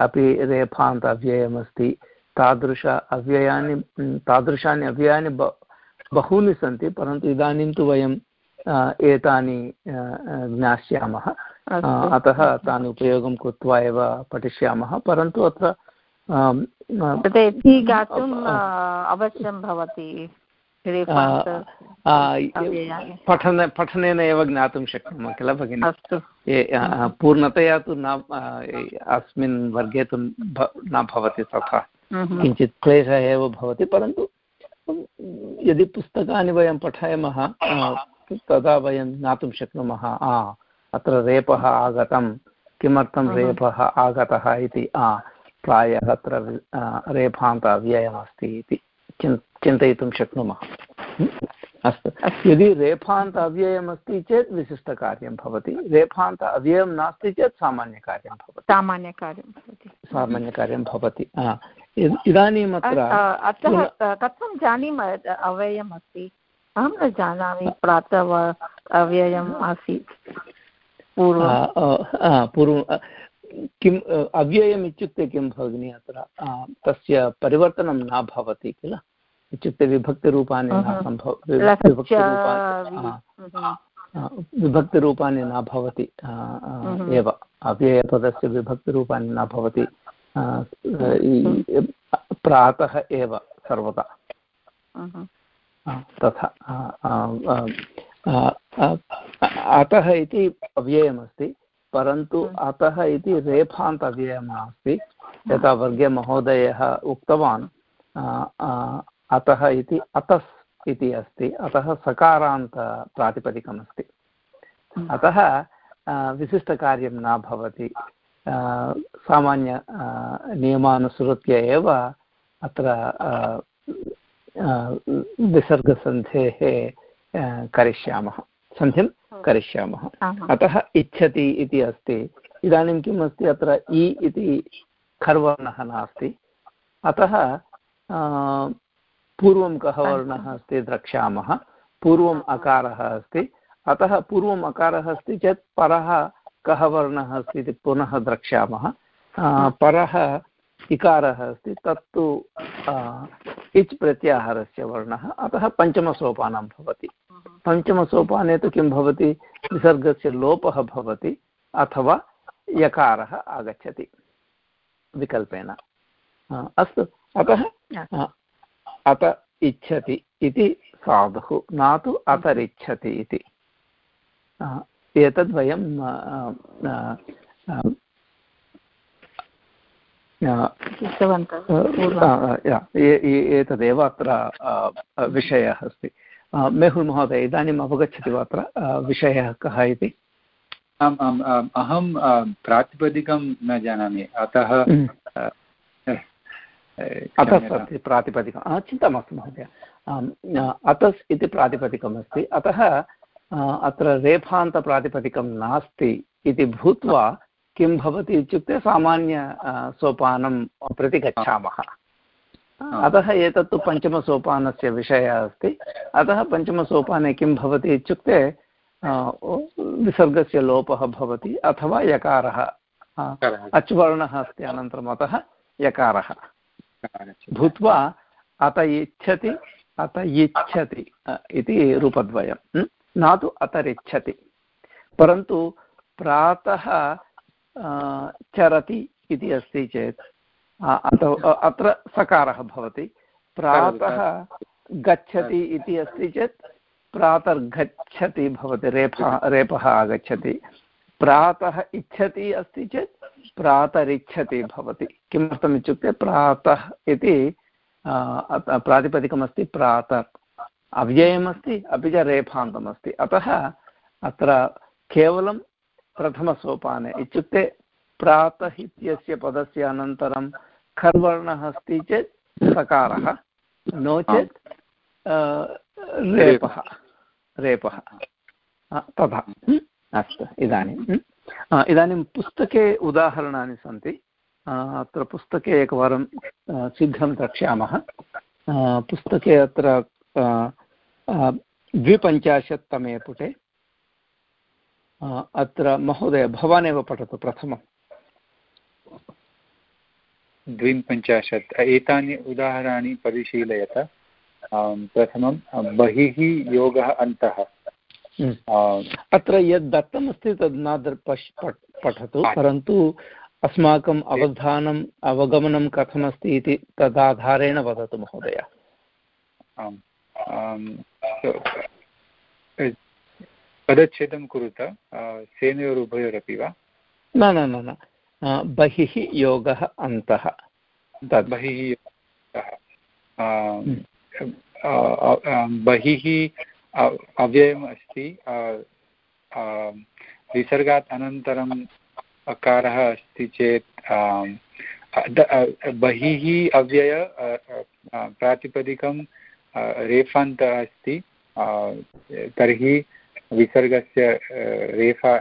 अपि रेफान्त अव्ययमस्ति तादृश अव्ययानि तादृशानि अव्ययानि बहूनि सन्ति परन्तु इदानीं तु वयं एतानि ज्ञास्यामः। अतः तानि उपयोगं कृत्वा एव पठिष्यामः परन्तु अत्र अवश्यं भवति। पठन पठनेन एव ज्ञातुं शक्नुमः किल भगिनि? पूर्णतया तु न अस्मिन् वर्गे तु न भवति तथा। किञ्चित् क्लेशः एव भवति परन्तु यदि पुस्तकानि वयं पठामः तदा वयं ज्ञातुं शक्नुमः अत्र रेपः आगतं किमर्थं रेपः आगतः इति प्रायः अत्र रेफान्त अव्ययमस्ति इति चिन् चिन्तयितुं शक्नुमः। अस्तु। यदि रेफान्त अव्ययमस्ति चेत् विशिष्टकार्यं भवति। रेफान्त अव्ययं नास्ति चेत् सामान्यकार्यं भवति। सामान्यकार्यं भवति। सामान्यकार्यं भवति। इदानीम् अत्र कथं जानीमः अव्ययम् अस्ति अहं न जानामि प्रातः अव्ययम् आसीत् पूर्वं किम् अव्ययम् इत्युक्ते किं भगिनि अत्र? तस्य परिवर्तनं न भवति किल? इत्युक्ते विभक्तिरूपाणि न सम्भव विभक्तिरूपाणि विभक्तिरूपाणि न भवति एव। अव्ययपदस्य विभक्तिरूपाणि न भवति प्रातः एव सर्वदा। तथा अतः इति अव्ययमस्ति परन्तु अतः इति रेफान्त अव्ययं नास्ति यथा वर्गे महोदयः उक्तवान् अतः इति अतस् इति अस्ति। अतः सकारान्त प्रातिपदिकमस्ति अतः विशिष्टकार्यं न भवति। सामान्य नियमानुसृत्य एव अत्र विसर्गसन्धेः करिष्यामः। सन्धिं करिष्यामः। अतः इच्छति इति अस्ति। इदानीं किम् अस्ति? अत्र इ इति खर्वर्णः नास्ति। अतः पूर्वं कः वर्णः अस्ति द्रक्ष्यामः। पूर्वम् अकारः अस्ति। अतः पूर्वम् अकारः अस्ति चेत् परः कः वर्णः अस्ति इति पुनः द्रक्ष्यामः। परः इकारः अस्ति तत्तु इच् प्रत्याहारस्य वर्णः। अतः पञ्चमसोपानं भवति। पञ्चमसोपाने तु किं भवति? विसर्गस्य लोपः भवति अथवा यकारः आगच्छति विकल्पेन। अस्तु। अतः अत इच्छति इति साधुः न तु अतरिच्छति इति। एतद्वयं एतदेव अत्र विषयः अस्ति। मेहुल् महोदय इदानीम् अवगच्छति वा अत्र? विषयः कः इति? आम् आम् अहं प्रातिपदिकं न जानामि। अतः अतस् अस्ति प्रातिपदिकं चिन्ता मास्तु महोदय। अतस् इति प्रातिपदिकमस्ति। अतः अत्र रेफान्तप्रातिपदिकं नास्ति इति भूत्वा किं भवति इत्युक्ते सामान्य सोपानं प्रति गच्छामः अतः एतत्तु पञ्चमसोपानस्य विषयः अस्ति। अतः पञ्चमसोपाने किं भवति इत्युक्ते विसर्गस्य लोपः भवति अथवा यकारः। अच्वर्णः अस्ति अनन्तरम् अतः यकारः। भूत्वा अत इच्छति अत इच्छति इति रूपद्वयं। न तु अतरिच्छति। परन्तु प्रातः चरति इति अस्ति चेत् अत्र सकारः भवति। प्रातः गच्छति इति अस्ति चेत्, प्रातर्गच्छति भवति, रेफः, रेपः आगच्छति। प्रातः इच्छति अस्ति चेत् प्रातरिच्छति भवति। किमर्थम् इत्युक्ते प्रातः इति प्रातिपदिकमस्ति प्रातः। अव्ययमस्ति अपि च रेफान्तमस्ति। अतः अत्र केवलं प्रथमसोपाने इत्युक्ते प्रातः इत्यस्य पदस्य अनन्तरं खर्वर्णः अस्ति चेत् सकारः नो चेत् रेपः। रेपः। तथा। अस्तु, इदानीं इदानीं पुस्तके उदाहरणानि सन्ति. अत्र पुस्तके एकवारं शीघ्रं द्रक्ष्यामः. पुस्तके अत्र द्विपञ्चाशत्तमे पुटे. अत्र महोदय, भवानेव पठतु प्रथमं. द्विपञ्चाशत् एतानि उदाहरणानि परिशीलयत. प्रथमं, बहिः योगः अन्तः. अत्र यद् दत्तमस्ति तद् न पठतु परन्तु अस्माकम् अवधानम् अवगमनं कथमस्ति इति तदाधारेण वदतु महोदय। आम् पदच्छेदं कुरुत सेनयोरुभयोरपि वा? न न न न बहिः योगः अन्तः बहिः बहिः अव्ययम् अस्ति विसर्गात् अनन्तरम् अकारः अस्ति चेत् बहिः अव्यय प्रातिपदिकं रेफान्तः अस्ति। तर्हि विसर्गस्य रेफा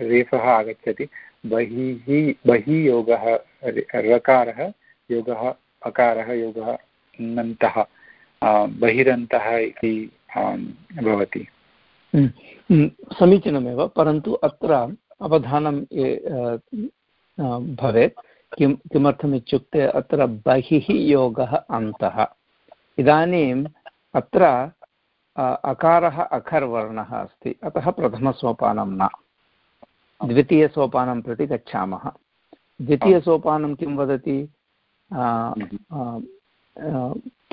रेफः आगच्छति। बहिः बहिः योगः रकारः, योगः, अकारः, योगः, नन्तः। बहिरन्तः इति भवति। समीचीनमेव परन्तु अत्र अवधानं भवेत्। किं किमर्थमित्युक्ते अत्र बहिः योगः अन्तः। इदानीम् अत्र अकारः अखर्वर्णः अस्ति। अतः प्रथमसोपानं न। द्वितीयसोपानं प्रति गच्छामः। द्वितीयसोपानं किं वदति?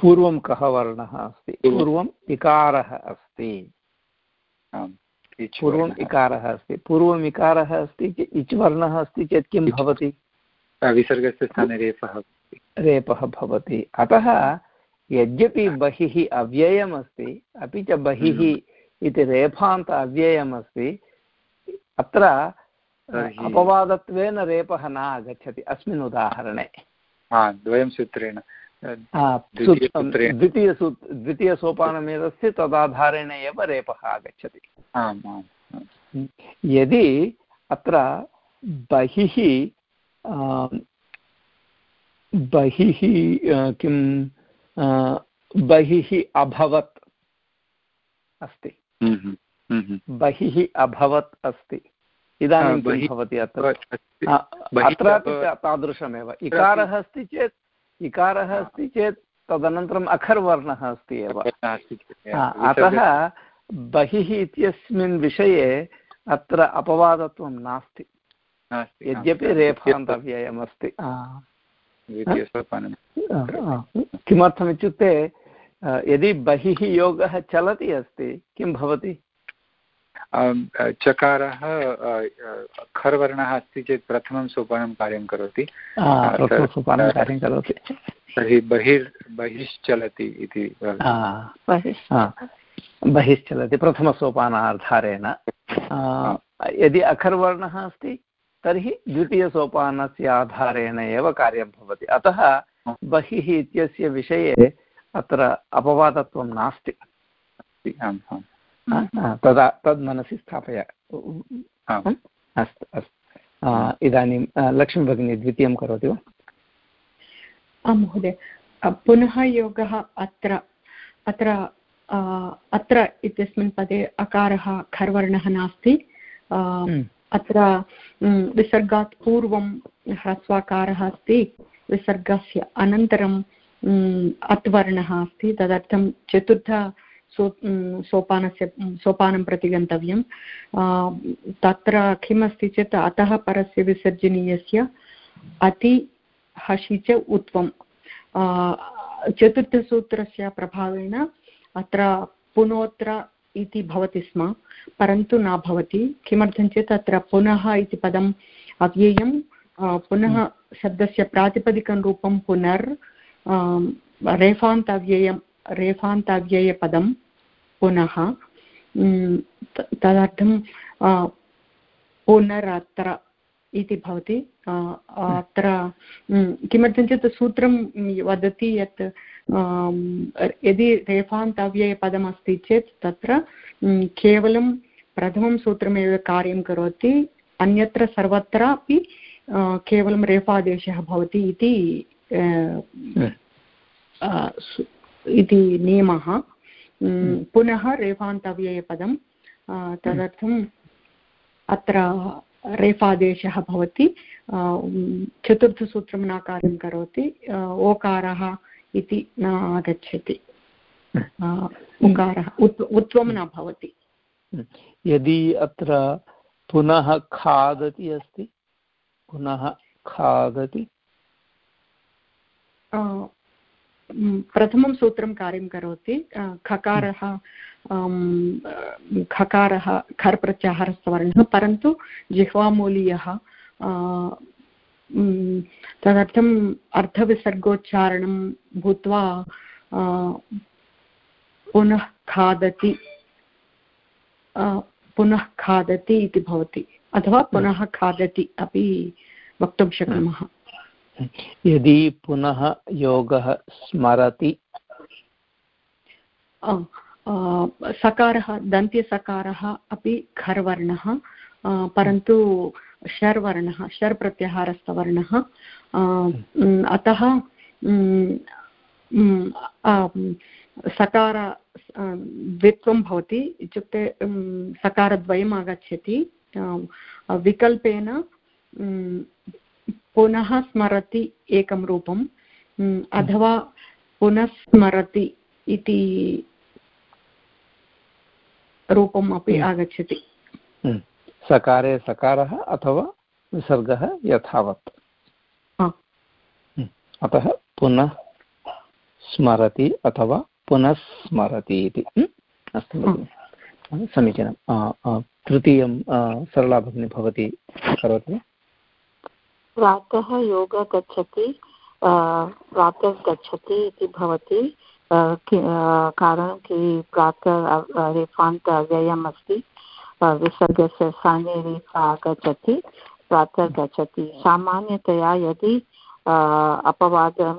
पूर्वं कः वर्णः अस्ति? पूर्वम्। इकारः अस्ति। पूर्वम् इकारः अस्ति। पूर्वम् इकारः अस्ति चेत् इच् वर्णः अस्ति चेत् किं भवति? विसर्गस्य स्थाने रेफः रेपः भवति। अतः यद्यपि बहिः अव्ययमस्ति अपि च बहिः हम्म। इति रेफान्त अव्ययमस्ति अत्र अपवादत्वेन रेपः न आगच्छति। अस्मिन् उदाहरणे। द्वयं सूत्रेण। द्वितीयसू द्वितीयसोपानमेतस्य तदाधारेण एव रेपः आगच्छति। यदि अत्र बहिः बहिः किं बहिः अभवत् अस्ति। हम्म, हम्म, हम्म, बहिः अभवत् अस्ति। इदानीं किं भवति अत्र? अत्रापि तादृशमेव। इकारः अस्ति चेत् इकारः अस्ति चेत् तदनन्तरम् अखर्वर्णः अस्ति एव। अतः बहिः इत्यस्मिन् विषये अत्र अपवादत्वं नास्ति। यद्यपि रेफान्तव्ययमस्ति। किमर्थमित्युक्ते यदि बहिः योगः चलति अस्ति किं भवति? चकारः खर्वर्णः अस्ति चेत् प्रथमं सोपानं कार्यं करोति। सोपानं कार्यं करोति। तर्हि बहिर् बहिश्चलति इति बहिश्चलति प्रथमसोपानाधारेण। यदि अखर्वर्णः अस्ति तर्हि द्वितीयसोपानस्य आधारेण एव कार्यं भवति। अतः बहिः इत्यस्य विषये अत्र अपवादत्वं नास्ति। तदा तद् मनसि स्थापय। अस्तु अस्तु। इदानीं लक्ष्मीभगिनी द्वितीयं करोति वा? आं महोदय पुनः योगः अत्र अत्र अत्र इत्यस्मिन् पदे अकारः खर्वर्णः नास्ति। अत्र विसर्गात् पूर्वं ह्रस्वाकारः अस्ति विसर्गस्य अनन्तरं अत्वर्णः अस्ति तदर्थं चतुर्थ सोपानस्य सोपानं प्रति गन्तव्यं। तत्र किमस्ति चेत् अतः परस्य विसर्जनीयस्य अति हसि च उत्वं चतुर्थसूत्रस्य प्रभावेण अत्र पुनोत्र इति भवति स्म, परन्तु न भवति। किमर्थं चेत् अत्र पुनः इति पदम् अव्ययं पुनः शब्दस्य प्रातिपदिकं रूपं पुनर् रेफान्तव्ययं रेफान्तव्ययपदं पुनः तदर्थं पुनरत्र इति भवति अत्र किमर्थं चेत् सूत्रं वदति यत् यदि रेफान्तव्ययपदमस्ति चेत् तत्र केवलं प्रथमं सूत्रमेव कार्यं करोति अन्यत्र सर्वत्रापि केवलं रेफादेशः भवति इति इति नियमः। पुनः रेफान्तव्ययपदं तदर्थम् अत्र रेफादेशः भवति. चतुर्थसूत्रं न कार्यं करोति ओकारः इति न आगच्छति. उकारः उत् उत्वं न भवति. यदि अत्र पुनः खादति अस्ति? पुनः खादति प्रथमं सूत्रं कार्यं करोति। खकारः खकारः खर् प्रत्याहारस्थवर्णः परन्तु जिह्वामूलीयः तदर्थम् अर्थविसर्गोच्चारणं भूत्वा पुनः खादति पुनः खादति इति भवति अथवा पुनः खादति अपि वक्तुं शक्नुमः। यदि पुनः योगः स्मरति। सकारः, दन्त्यसकारः अपि खर्वर्णः परन्तु शर्वर्णः शर् प्रत्याहारस्थवर्णः अतः सकार द्वित्वं भवति, इत्युक्ते सकारद्वयम् आगच्छति विकल्पेन पुनः स्मरति एकं रूपम् अथवा पुनः स्मरति इति रूपम् अपि आगच्छति। सकारे सकारः अथवा विसर्गः यथावत्। अतः पुनः स्मरति अथवा पुनः स्मरति इति। अस्तु भगिनि। समीचीनं। तृतीयं सरला भगिनी भवती करोति प्रातः योग गच्छति प्रातः गच्छति इति भवति कारणं कि प्रातः रेफान्त अव्ययम् अस्ति विसर्गस्य स्थाने रेफा आगच्छति, प्रातः गच्छति। सामान्यतया यदि अपवादं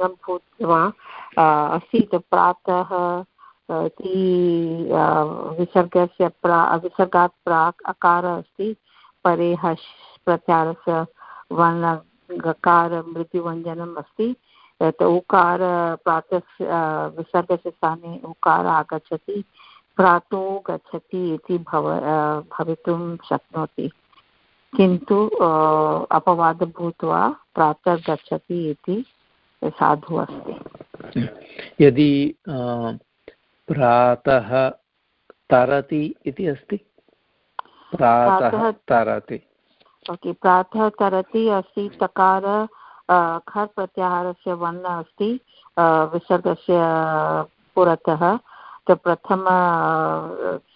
न भूत्वा अस्ति प्रातः इति विसर्गस्य प्रा, विसर्गात् प्राक् अकारः अस्ति परे हश् प्रत्यारस्य वर्णकार मृत्युवञ्जनम् अस्ति। यत् उकार प्रातः विसर्गस्य स्थाने उकार आगच्छति प्रातो गच्छति इति भव भवितुं शक्नोति। किन्तु अपवाद भूत्वा प्रातः गच्छति इति साधु अस्ति। यदि प्रातः तरति इति अस्ति? प्रातः तरति। ओके प्रातः तरति अस्ति तकार खर् प्रत्याहारस्य वर्णः अस्ति विसर्गस्य पुरतः। प्रथम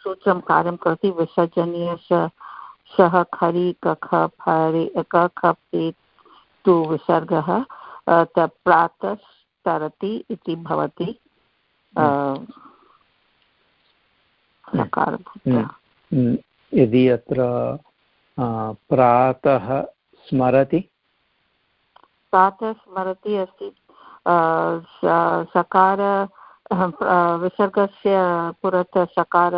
सूत्रं कार्यं करोति विसर्जनीयस्य सः खरि कख फरि कख तु विसर्गः। प्रातः तरति इति भवति। यदि अत्र प्रातः स्मरति? प्रातः स्मरति अस्ति। सकार विसर्गस्य पुरतः सकार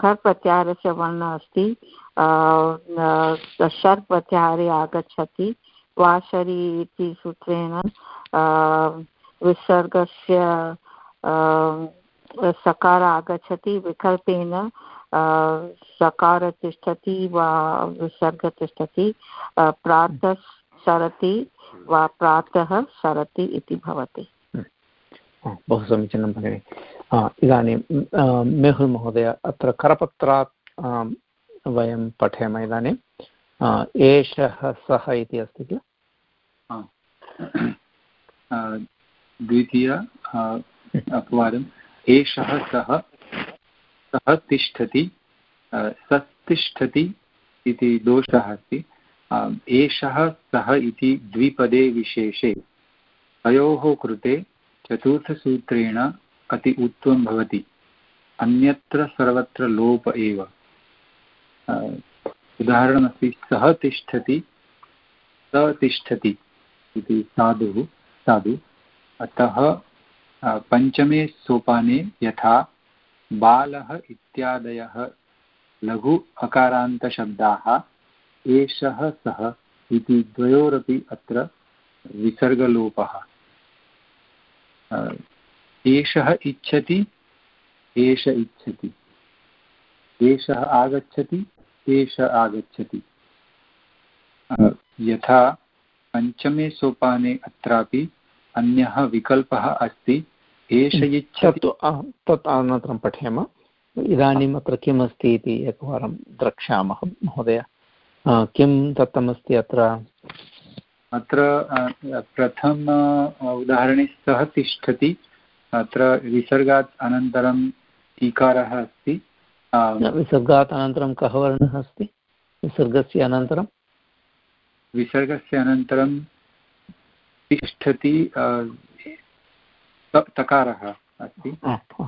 खर् प्रत्याहारस्य वर्णः अस्ति। षर् प्रत्याहारे आगच्छति। वाशरि इति सूत्रेण विसर्गस्य सकार आगच्छति विकल्पेन। सकार तिष्ठति वा विसर्ग तिष्ठति प्रातः सरति वा प्रातः सरति इति भवति। बहु समीचीनं भगिनि। इदानीं मेहुल् महोदय अत्र करपत्रात् वयं पठेम इदानीम् एषः सः इति अस्ति किल? द्वितीय अपवादम् एषः सः सः तिष्ठति सतिष्ठति इति दोषः अस्ति। एषः सः इति द्विपदे विशेषे। तयोः कृते चतुर्थसूत्रेण अति उत्तमं भवति। अन्यत्र सर्वत्र लोप एव। उदाहरणमस्ति, सः तिष्ठति, स तिष्ठति इति साधुः, साधु। अतः पञ्चमे सोपाने यथा बालः इत्यादयः लघु अकारान्तशब्दाः, एषः सः इति द्वयोरपि अत्र विसर्गलोपः। एषः इच्छति, एष इच्छति। एषः आगच्छति, एष आगच्छति। यथा पञ्चमे सोपाने अत्रापि अन्यः विकल्पः अस्ति। एष इच्छति तत् अनन्तरं पठेम। इदानीम् अत्र किम् अस्ति इति एकवारं द्रक्ष्यामः महोदय। किं दत्तमस्ति अत्र? अत्र प्रथम उदाहरणे सः तिष्ठति। अत्र विसर्गात् अनन्तरम् इकारः अस्ति। विसर्गात् अनन्तरं कः वर्णः अस्ति? विसर्गस्य अनन्तरं? विसर्गस्य अनन्तरं तिष्ठति तकारः अस्ति।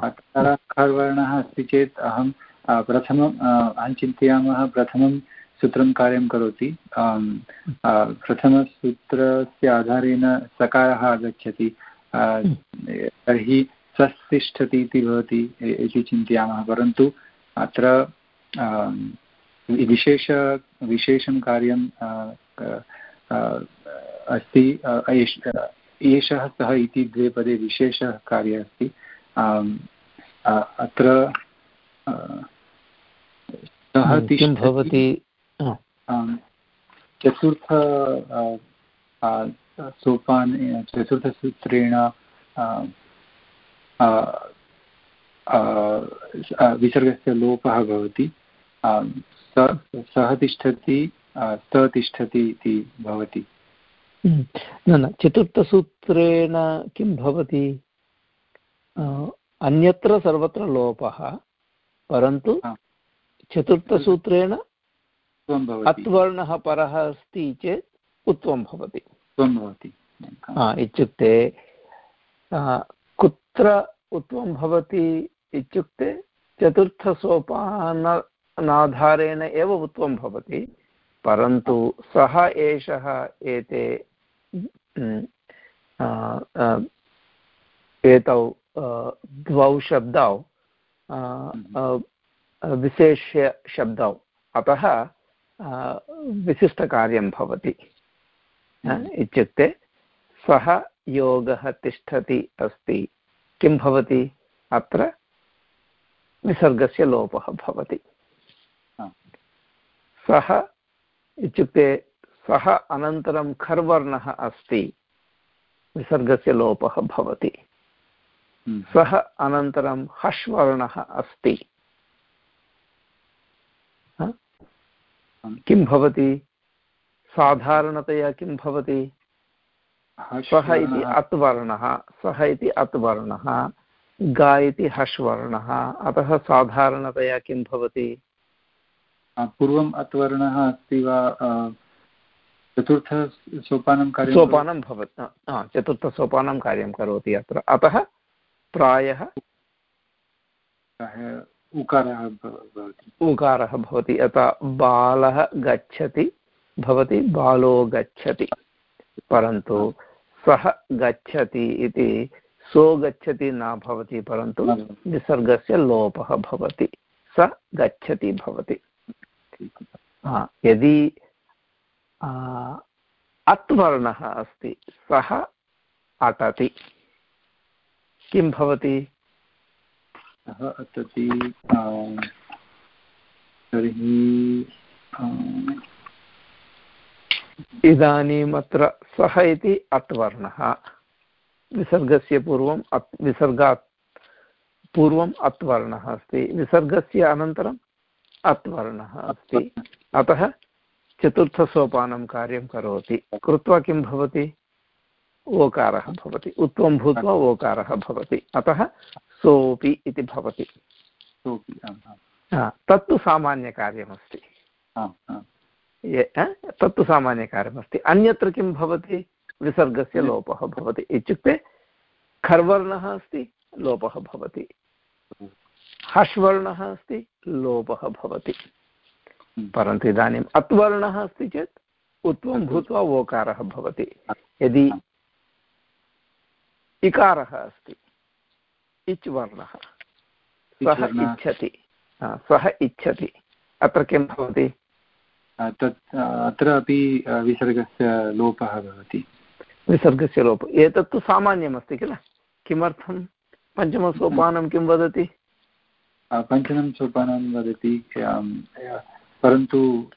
तकारः अस्ति चेत् अहं प्रथमम् अहं चिन्तयामः प्रथमं सूत्रं कार्यं करोति। प्रथमसूत्रस्य आधारेण सकारः आगच्छति। तर्हि सस्तिष्ठति इति भवति इति चिन्तयामः। परन्तु अत्र विशेष विशेषं कार्यं अस्ति एषः सः इति द्वे पदे विशेषः कार्यः अस्ति। अत्र सः किं भवति? चतुर्थ सोपाने चतुर्थसूत्रेण विसर्गस्य लोपः भवति। सः तिष्ठति स तिष्ठति इति भवति। न न चतुर्थसूत्रेण किं भवति? अन्यत्र सर्वत्र लोपः परन्तु चतुर्थसूत्रेण अत्वर्णः परः अस्ति चेत् उत्वं भवति। इत्युक्ते कुत्र उत्वं भवति इत्युक्ते चतुर्थसोपानाधारेण एव उत्वं भवति परन्तु सः एषः एते एतौ द्वौ शब्दौ विशेष्यशब्दौ अतः विशिष्टकार्यं भवति। इत्युक्ते सः योगः तिष्ठति अस्ति किं भवति? अत्र विसर्गस्य लोपः भवति। सः इत्युक्ते सः अनन्तरं खर्वर्णः अस्ति। विसर्गस्य लोपः भवति। हम्म। सः अनन्तरं हश्वर्णः अस्ति। किं भवति? साधारणतया किं भवति? सः इति अत् वर्णः सः इति अत् वर्णः गा इति वर्णः अतः साधारणतया किं भवति? पूर्वम् अत् वर्णः अस्ति वा चतुर्थसोपानं कार्यं सोपानं भवति। चतुर्थसोपानं कार्यं करोति अत्र। अतः प्रायः उकारः भवति। उकारः भवति। यथा बालः गच्छति भवति बालो गच्छति। परन्तु सः गच्छति इति सो गच्छति न भवति परन्तु निसर्गस्य लोपः भवति। स गच्छति भवति। यदि अत्वर्णः अस्ति। सः अटति। किं भवति? सः अटति तर्हि इदानीम् अत्र सः इति अत्वर्णः विसर्गस्य पूर्वम् अत् विसर्गात् पूर्वम् अत्वर्णः अस्ति। विसर्गस्य अनन्तरम् अत्वर्णः अस्ति। अतः चतुर्थसोपानं कार्यं करोति। कृत्वा किं भवति? ओकारः भवति। उत्वं भूत्वा ओकारः भवति। अतः सोऽपि इति भवति। तत्तु सामान्यकार्यमस्ति। तत्तु सामान्यकार्यमस्ति। अन्यत्र किं भवति? विसर्गस्य लोपः भवति। इत्युक्ते खर्वर्णः अस्ति लोपः भवति। हश्वर्णः अस्ति लोपः भवति। परन्तु इदानीम् अत्वर्णः अस्ति चेत् उत्वं भूत्वा ओकारः भवति। यदि इकारः अस्ति इच् वर्णः सः इच्छति। सः इच्छति। अत्र किं भवति? तत् अत्र अपि विसर्गस्य लोपः भवति। विसर्गस्य लोपः। एतत्तु सामान्यमस्ति किल? किमर्थं? पञ्चमसोपानं किं वदति? पञ्चमं सोपानं वदति परन्तु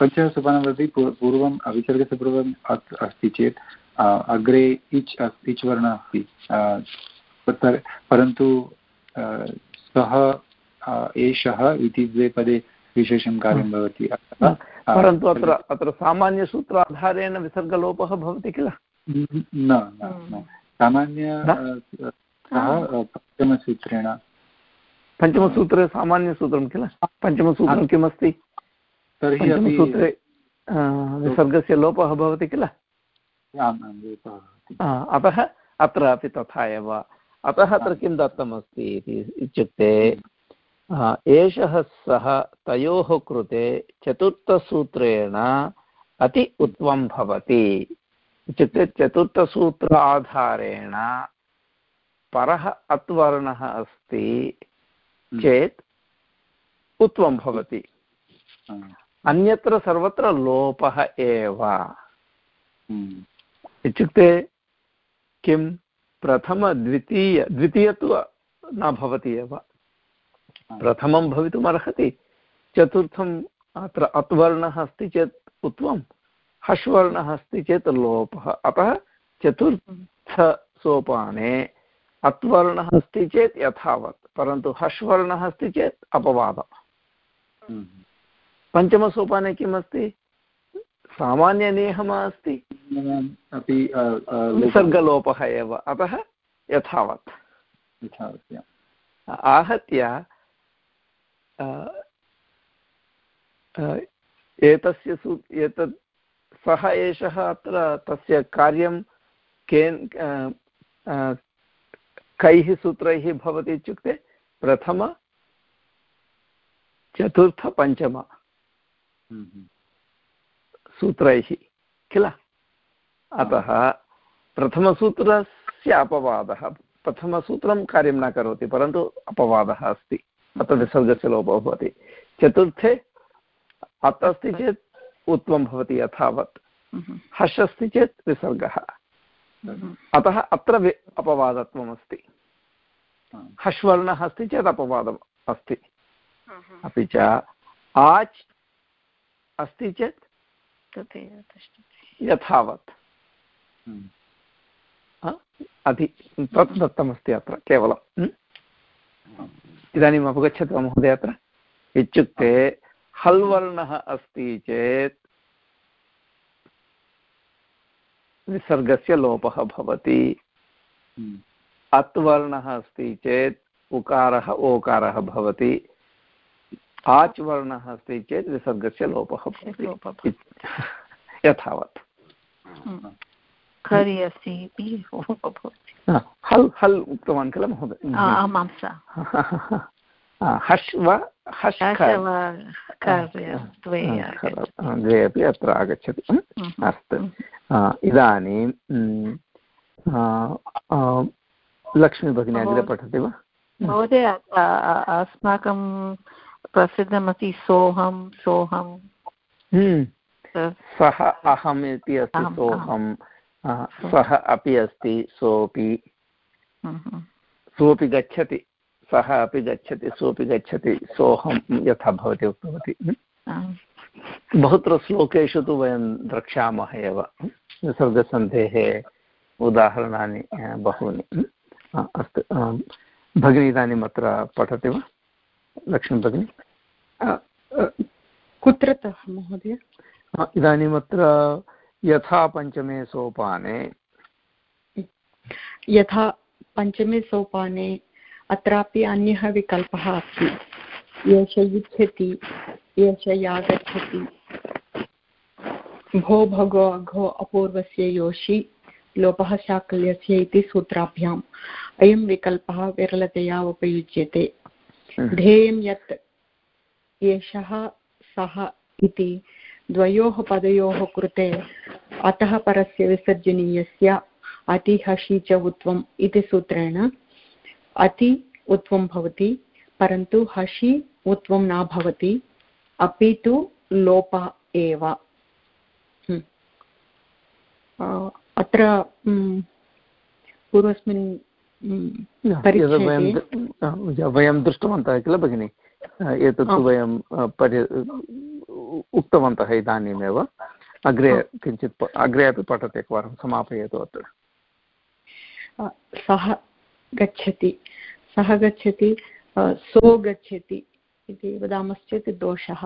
पञ्चमसोपानं वदति पूर्वं विसर्गस्य पूर्वम् अस्ति चेत् अग्रे इच् इच् वर्णः अस्ति। परन्तु सः एषः इति द्वे पदे विशेषं कार्यं भवति। परन्तु अत्र अत्र सामान्यसूत्राधारेण विसर्गलोपः भवति किल? न सामान्य पञ्चमसूत्रेण पञ्चमसूत्रे सामान्यसूत्रं किल? पञ्चमसूत्रं किमस्ति? तर्हि सूत्रे विसर्गस्य लोपः भवति किल? अतः अत्र अपि तथा एव। अतः अत्र किं दत्तमस्ति इति इत्युक्ते एषः सः तयोः कृते चतुर्थसूत्रेण अति उत्वं भवति। इत्युक्ते चतुर्थसूत्र आधारेण परः अत्वर्णः अस्ति। चेत् उत्वं भवति। अन्यत्र सर्वत्र लोपः एव। हम्म। इत्युक्ते किं? प्रथमद्वितीय द्वितीय तु न भवति एव। प्रथमं भवितुमर्हति चतुर्थम् अत्र अत्वर्णः अस्ति चेत् उत्वं हश्वर्णः अस्ति चेत् लोपः। अतः चतुर्थसोपाने अत्वर्णः अस्ति चेत् यथावत्। परन्तु हश्वर्णः अस्ति चेत् अपवादः। हम्म। पञ्चमसोपाने किम् अस्ति। सामान्यनियमः अस्ति अपि विसर्गलोपः एव। अतः यथावत्। आहत्य एतस्य सू एतत् सः एषः अत्र तस्य कार्यं केन् कैः सूत्रैः भवति इत्युक्ते प्रथम चतुर्थपञ्चम हम्म। सूत्रैः किल? अतः प्रथमसूत्रस्य अपवादः। प्रथमसूत्रं कार्यं न करोति परन्तु अपवादः अस्ति। अत्र विसर्गस्य लोपः भवति। चतुर्थे अत् अस्ति चेत् उत्वं भवति यथावत्। हम्म। हर्ष अस्ति चेत् विसर्गः हम्म। अतः अत्र अपवादत्वमस्ति। हश्वर्णः अस्ति चेत् अपवादम् अस्ति। अपि च आच् अस्ति चेत् यथावत्। अधि तत् दत्तमस्ति अत्र केवलं। इदानीम् अवगच्छति वा महोदय अत्र। इत्युक्ते हल् वर्णः अस्ति चेत् विसर्गस्य लोपः भवति। अत् वर्णः अस्ति चेत् उकारः ओकारः भवति। आच् वर्णः अस्ति चेत् विसर्गस्य लोपः भवति। यथावत्। खरि अस्ति इति हल् हल् उक्तवान् किल महोदय? हश् वा हश् द्वे अपि अत्र आगच्छति। अस्तु। इदानीं लक्ष्मीभगिनी अग्रे पठति वा? महोदय अस्माकं प्रसिद्धमस्ति सोऽहं सोऽहं सः अहम् इति अस्ति सोऽहं सः अपि अस्ति सोऽपि। सोऽपि गच्छति सः अपि गच्छति सोऽपि गच्छति सोऽहं यथा भवती उक्तवती। बहुत्र श्लोकेषु तु वयं द्रक्ष्यामः एव। निसर्गसन्धेः उदाहरणानि बहूनि। अस्तु भगिनी इदानीम् अत्र पठति वा? लक्ष्मी भगिनी? कुत्रतः महोदय? इदानीम् अत्र यथा पञ्चमे सोपाने। यथा पञ्चमे सोपाने अत्रापि अन्यः विकल्पः अस्ति। एष इच्छति एष यागच्छति। भो भगो अघो अपूर्वस्य योषि। लोपः शाकल्यस्य इति सूत्राभ्याम् अयं विकल्पः विरलतया उपयुज्यते हम्म। ध्येयं यत् एषः सः इति द्वयोः पदयोः कृते अतः परस्य विसर्जनीयस्य अतिहषि च उत्वम् इति सूत्रेण अति उत्वं भवति परन्तु हषि उत्वं न भवति अपि तु लोपः एव हम्म। अत्र पूर्वस्मिन् वयं दृष्टवन्तः किल भगिनि? एतत् वयं परि उक्तवन्तः इदानीमेव। अग्रे किञ्चित् अग्रे अपि पठतु एकवारं समापयतु अत्र। सः गच्छति। सः गच्छति सो गच्छति इति वदामश्चेत् दोषः।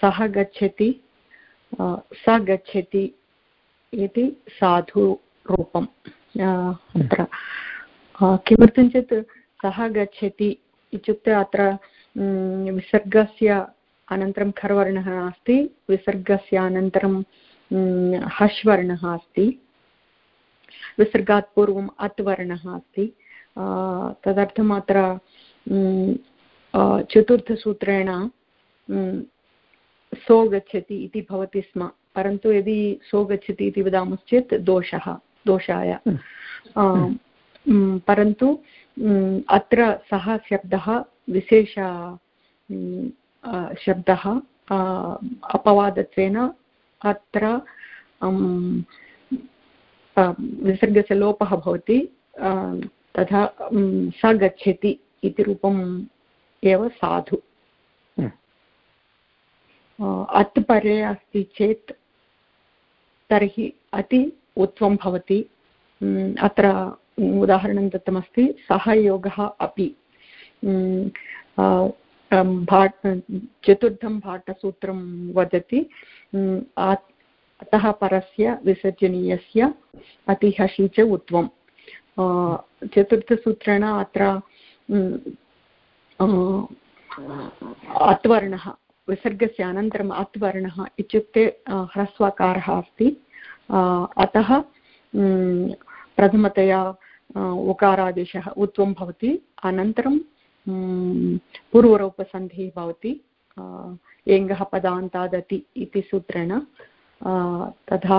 सः गच्छति स गच्छति इति साधुरूपम्। अत्र किमर्थं चेत् सः गच्छति इत्युक्ते अत्र विसर्गस्य अनन्तरं खर्वर्णः अस्ति विसर्गस्य अनन्तरं हश्वर्णः अस्ति, विसर्गात् पूर्वम् अत् वर्णः अस्ति तदर्थम् अत्र चतुर्थसूत्रेण सो गच्छति इति भवति स्म। परन्तु यदि सो गच्छति इति वदामश्चेत् दोषः दोषाय। परन्तु अत्र सः शब्दः विशेष शब्दः अपवादत्वेन अत्र विसर्गस्य लोपः भवति तथा स गच्छति इति रूपम् एव साधु। अत् परे अस्ति चेत् तर्हि अति उत्वं भवति। अत्र उदाहरणं दत्तमस्ति सः योगः अपि भाट्, चतुर्थं भाटसूत्रं वदति। अतः परस्य विसर्जनीयस्य अतिहसि च उत्वम् चतुर्थसूत्रेण अत्र अत्वर्णः। विसर्गस्य अनन्तरम् अत्वर्णः इत्युक्ते ह्रस्वकारः अस्ति. अतः प्रथमतया उकारादेशः उत्वं भवति अनन्तरं पूर्वरूपसन्धिः भवति एङ्गः पदान्तादति इति सूत्रेण तथा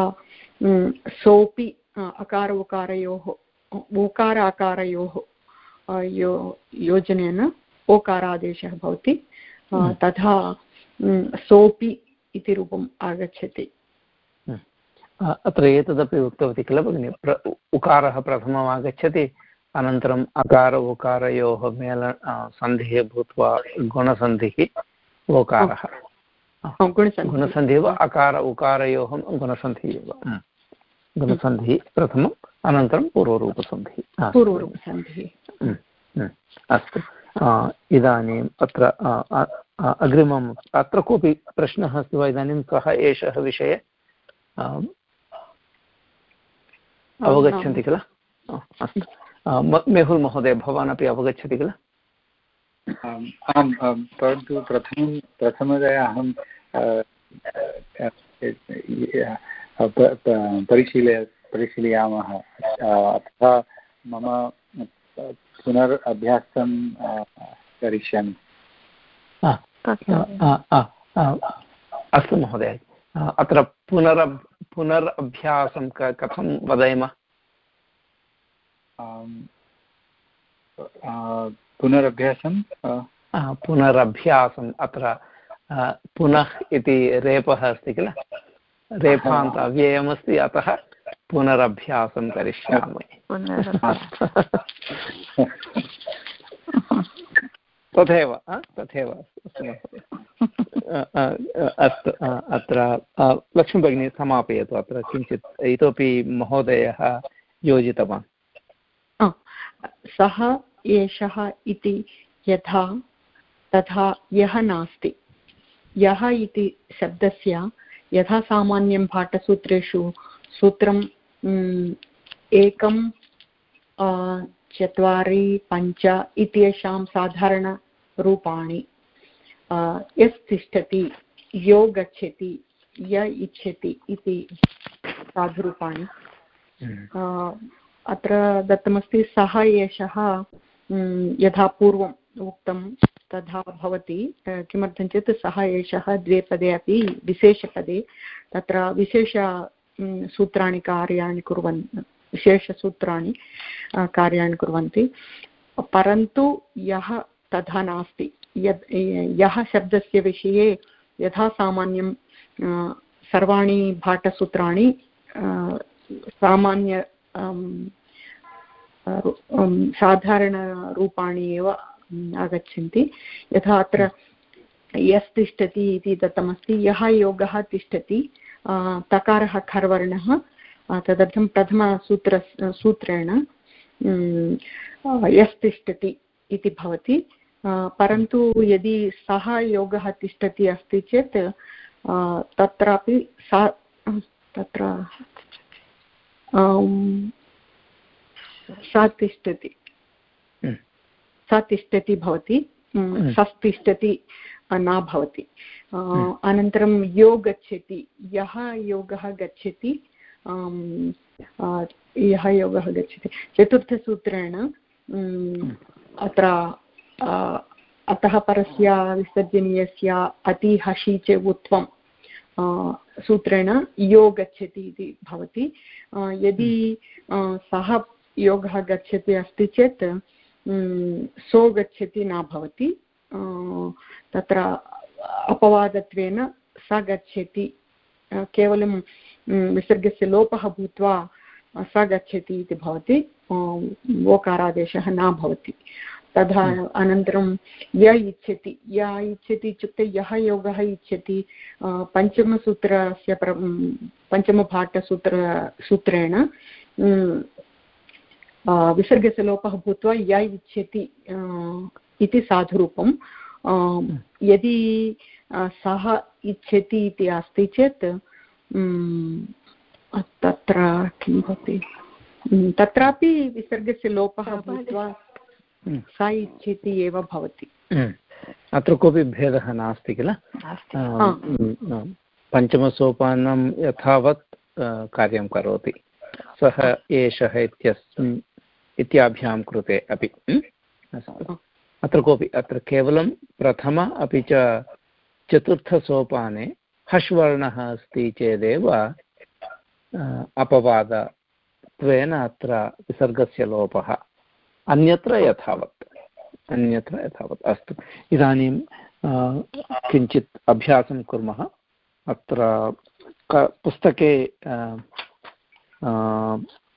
सोऽपि अकार उकारयोः ओकार अकारयोः यो योजनेन ओकारादेशः भवति तथा सोऽपि इति रूपम् आगच्छति अत्र एतदपि उक्तवती किल भगिनि प्र उकारः प्रथमम् आगच्छति अनन्तरम् अकार उकारयोः मेल सन्धिः भूत्वा गुणसन्धिः ओकारः गुणसन्धिः वा अकार उकारयोः गुणसन्धिः एव गुणसन्धिः प्रथमम् अनन्तरं पूर्वरूपसन्धिः पूर्वरूपसन्धिः अस्तु इदानीम् अत्र अग्रिमम् अत्र कोऽपि प्रश्नः अस्ति वा इदानीं? कः एषः विषये? अवगच्छन्ति किल? अस्तु। मेहुल् महोदय भवान् अपि अवगच्छति किल? आम् परन्तु प्रथमं प्रथमतया अहं परिशीलय परिशीलयामः। अतः मम पुनर् अभ्यासं करिष्यामि। अस्तु महोदय अत्र पुनरब् पुनरभ्यासं कथं वदेम पुनरभ्यासं पुनरभ्यासम् अत्र पुनः इति रेपः अस्ति किल रेफान्त अव्ययमस्ति अतः पुनरभ्यासं करिष्यामि तथैव तथैव अस्तु अत्र लक्ष्मीभगिनी समापयतु अत्र किञ्चित् इतोपि महोदयः योजितवान्। सः एषः इति यथा तथा यः नास्ति। यः इति शब्दस्य यथा सामान्यं पाठसूत्रेषु सूत्रं एकं चत्वारि पञ्च इत्येषां साधारणरूपाणि यस् तिष्ठति यो गच्छति य इच्छति इति साधुरूपाणि। अत्र दत्तमस्ति सः एषः यथा पूर्वम् उक्तं तथा भवति। किमर्थं चेत् सः एषः द्वे पदे अपि विशेषपदे तत्र विशेष सूत्राणि कार्याणि कुर्वन् विशेषसूत्राणि कार्याणि कुर्वन्ति। परन्तु यः तथा नास्ति। यद् यः शब्दस्य विषये यथा सामान्यं सर्वाणि भाटसूत्राणि सामान्य साधारणरूपाणि एव आगच्छन्ति। यथा अत्र यस् तिष्ठति इति दत्तमस्ति, यः योगः तिष्ठति तकारः खर्वर्णः तदर्थं प्रथमसूत्र सूत्रेण यस् तिष्ठति इति भवति। परन्तु यदि सः योगः तिष्ठति अस्ति चेत् तत्रापि सा तत्र सा तिष्ठति। सा तिष्ठति भवति सस्तिष्ठति न भवति। अनन्तरं यो गच्छति यः योगः गच्छति यः योगः गच्छति। चतुर्थसूत्रेण अत्र अतः परस्य विसर्जनीयस्य अतिहसि च उत्वं सूत्रेण यो गच्छति इति भवति। यदि सः योगः गच्छति अस्ति चेत् सो गच्छति न भवति। तत्र अपवादत्वेन स गच्छति। केवलं विसर्गस्य लोपः भूत्वा, स गच्छति इति भवति। ओकारादेशः न भवति। तथा अनन्तरं य इच्छति य इच्छति इत्युक्ते यः योगः इच्छति पञ्चमसूत्रस्य प्र पञ्चमभाटसूत्र सूत्रेण विसर्गस्य लोपः भूत्वा य इच्छति इति साधुरूपं यदि सः इच्छति इति अस्ति चेत् तत्र किं भवति? तत्रापि विसर्गस्य लोपः भूत्वा सा इच्छति एव भवति। अत्र कोऽपि भेदः नास्ति किल? पञ्चमसोपानं यथावत् कार्यं करोति। सः एषः इत्यस्मिन् इत्याभ्यां कृते अपि। अत्र कोऽपि अत्र केवलं प्रथम अपि च चतुर्थसोपाने हश्वर्णः अस्ति चेदेव अपवादत्वेन अत्र विसर्गस्य लोपः। अन्यत्र यथावत्। अन्यत्र यथावत्। अस्तु। इदानीं किञ्चित् अभ्यासं कुर्मः। अत्र पुस्तके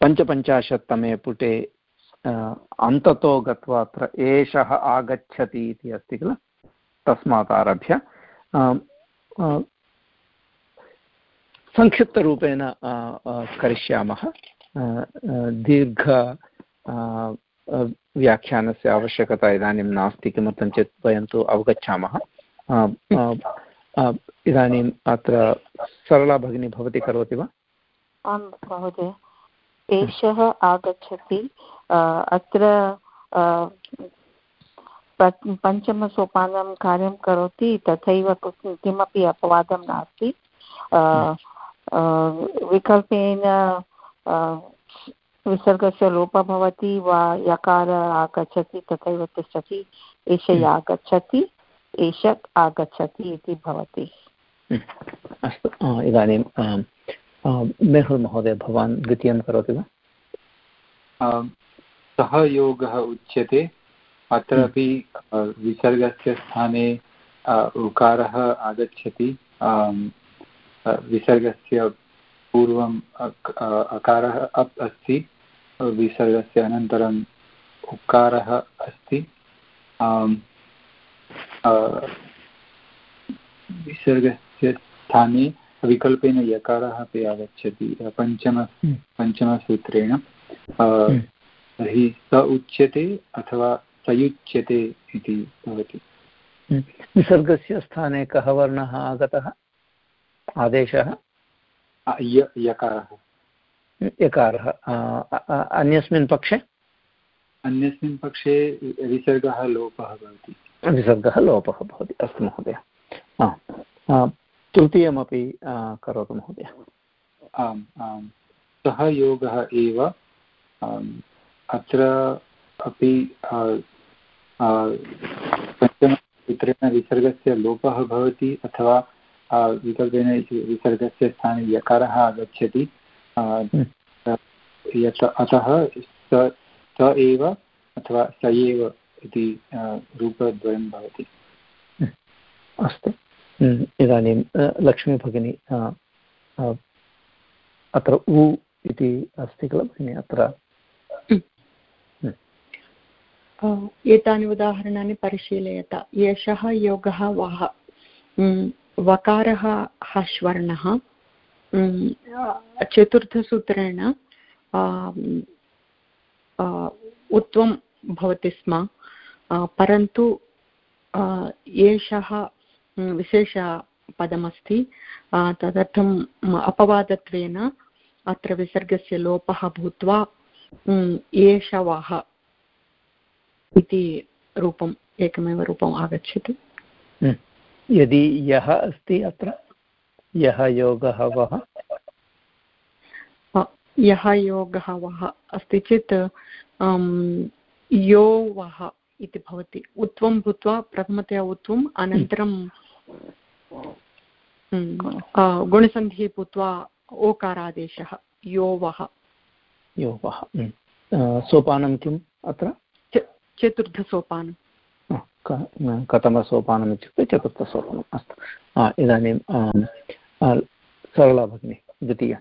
पञ्चपञ्चाशत्तमे पुटे अन्ततो गत्वा अत्र एषः आगच्छति इति अस्ति किल? तस्मात् आरभ्य। संक्षिप्तरूपेण करिष्यामः। दीर्घ व्याख्यानस्य आवश्यकता इदानीं नास्ति, किमर्थं चेत् वयं तु अवगच्छामः। इदानीम् अत्र सरला भगिनी भवती करोति वा? आं महोदय। एषः आगच्छति अत्र पञ्चमसोपानं कार्यं करोति, तथैव किमपि अपवादं नास्ति। विकल्पेन विसर्गस्य लोपः भवति वा यकार आगच्छति तथैव तिष्ठति एष हम्म। आगच्छति एष आगच्छति इति भवति हम्म। अस्तु इदानीं मेहुल् महोदय भवान् द्वितीयं करोति वा सः योगः उच्यते अत्रापि हम्म। विसर्गस्य स्थाने उकारः आगच्छति विसर्गस्य पूर्वम् अकारः अप् अस्ति विसर्गस्य अनन्तरम् उकारः अस्ति विसर्गस्य स्थाने विकल्पेन यकारः अपि आगच्छति पञ्चम। पञ्चमसूत्रेण हम्म। तर्हि स उच्यते अथवा सयुच्यते इति भवति हम्म। विसर्गस्य स्थाने कः वर्णः आगतः आदेशः यकारः। यकारः। अन्यस्मिन् पक्षे? अन्यस्मिन् पक्षे विसर्गः लोपः भवति। विसर्गः लोपः भवति। अस्तु महोदय। तृतीयमपि करोतु महोदय। आम् आम्। सः योगः एव अत्र अपि पञ्चमसूत्रेण विसर्गस्य लोपः भवति अथवा विकल्पेन विसर्गस्य स्थाने यकारः आगच्छति। हम्म। अतः स स एव अथवा स एव इति रूपद्वयं भवति। हम्म। अस्तु। हम्म। इदानीं लक्ष्मीभगिनी अत्र उ इति अस्ति किल भगिनि अत्र? एतानि उदाहरणानि परिशीलयत। एषः योगः वः। वकारः हश्वर्णः चतुर्थसूत्रेण उत्वं भवति स्म परन्तु एषः विशेषपदमस्ति तदर्थम् अपवादत्वेन अत्र विसर्गस्य लोपः भूत्वा एषवः इति रूपम् एकमेव रूपम् आगच्छति यदि यः अस्ति अत्र यः योगः वः? यः योगः वः अस्ति चेत् यो वः इति भवति। उत्वं भूत्वा प्रथमतया उत्वम् अनन्तरं गुणसन्धिः भूत्वा ओकारादेशः यो वः। यो वः सोपानं किम् अत्र? चतुर्थसोपानं कथमसोपानम् इत्युक्ते चतुर्थसोपानम् अस्तु। इदानीं सरला भगिनी, द्वितीय।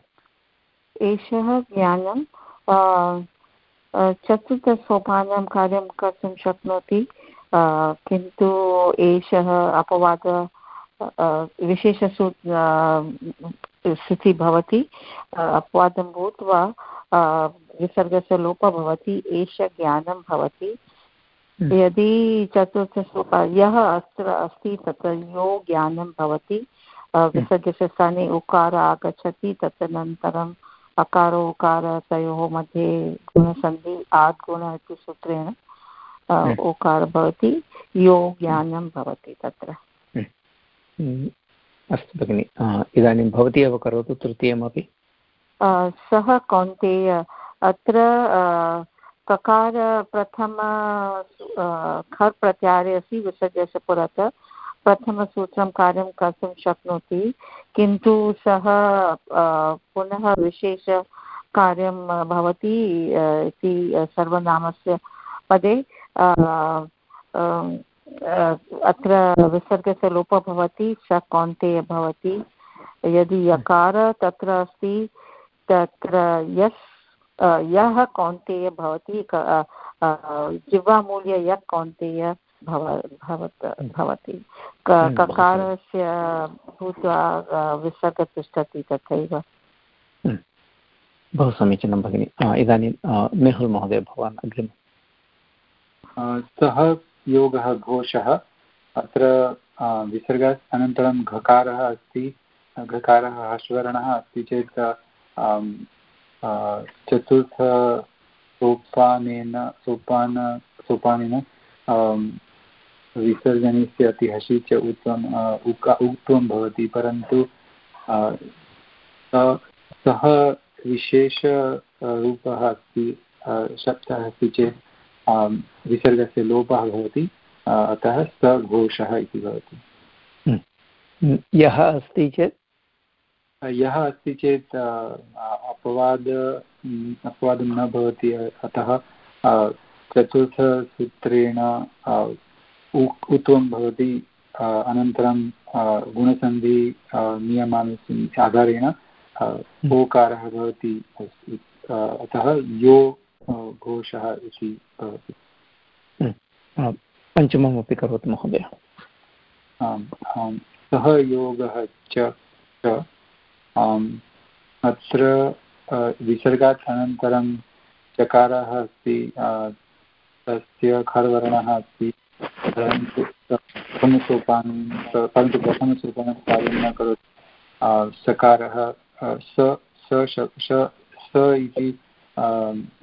एषः ज्ञानं चतुर्थसोपानं कार्यं कर्तुं शक्नोति किन्तु एषः अपवाद विशेषसू स्थितिः भवति अपवादं भूत्वा विसर्गस्य लोपः भवति, एष ज्ञानं भवति। यदि चतुर्थश्लोक यः अत्र अस्ति तत्र यो ज्ञानं भवति। विसर्गस्य स्थाने उकार आगच्छति तदनन्तरम् अकार उकार तयोः मध्ये गुणसन्धि आद्गुण इति सूत्रेण ओकार भवति यो ज्ञानं भवति तत्र। अस्तु भगिनि इदानीं भवती एव करोतु तृतीयमपि? सः कौन्तेय अत्र ककार प्रथम खर् प्रत्याहारे अस्ति विसर्जस्य पुरतः प्रथमसूत्रं कार्यं कर्तुं शक्नोति, किन्तु सः पुनः विशेषकार्यं भवति इति सर्वनामस्य पदे अत्र विसर्गस्य लोपः भवति, स कौन्तेय भवति, यदि यकार तत्र अस्ति, तत्र यस् यः कौन्तेय भवति जिह्वामूल्य यः कौन्तेय भवति ककारस्य भूत्वा विसर्ग तिष्ठति तथैव। हम्म। बहु समीचीनं भगिनि। इदानीं मेहुल् महोदय भवान् अग्रिम सः योगः घोषः। अत्र विसर्गात् अनन्तरं घकारः अस्ति। घकारः हर्षवर्णः अस्ति चेत् चतुर्थ सोपानेन सोपान सोपानेन विसर्जनस्य अति हसि च उत्तम उत्तमं भवति, परन्तु सः विशेषरूपः अस्ति शब्दः अस्ति चेत् विसर्गस्य लोपः भवति, अतः स घोषः इति भवति हम्म। यः अस्ति चेत् यः अस्ति चेत् अपवाद अपवादं न भवति अतः चतुर्थसूत्रेण उत्वं भवति अनन्तरं गुणसन्धि नियमानुस् आधारेण ओकारः भवति अतः यो घोषः इति भवति। पञ्चममपि करोतु महोदय। आम् आम्। सः योगः च अत्र विसर्गात् अनन्तरं चकारः अस्ति तस्य खर्वर्णः अस्ति, परन्तु प्रथमसोपानं परन्तु प्रथमसोपानं कार्यं न करोति। सकारः स स इति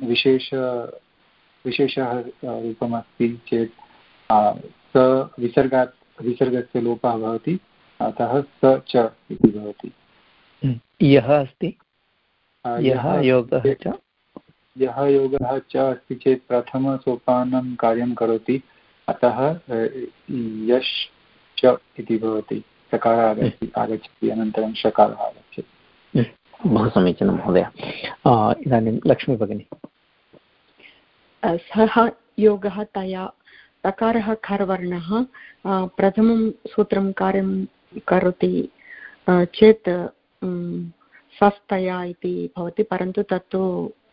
विशेष, विशेषः रूपमस्ति चेत् स विसर्गात्, विसर्गस्य लोपः भवति, अतः स च इति भवति। यः अस्ति? यः योगः च? यः योगः च अस्ति चेत् प्रथमसोपानं कार्यं करोति। अतः यश् च इति भवति। सकारः आगच्छति आगच्छति अनन्तरं षकारः आगच्छति। बहु समीचीनं महोदय। इदानीं लक्ष्मी भगिनी। सः योगः तया तकारः खर्वर्णः प्रथमं सूत्रं कार्यं करोति चेत् सस्तया इति भवति परन्तु तत्तु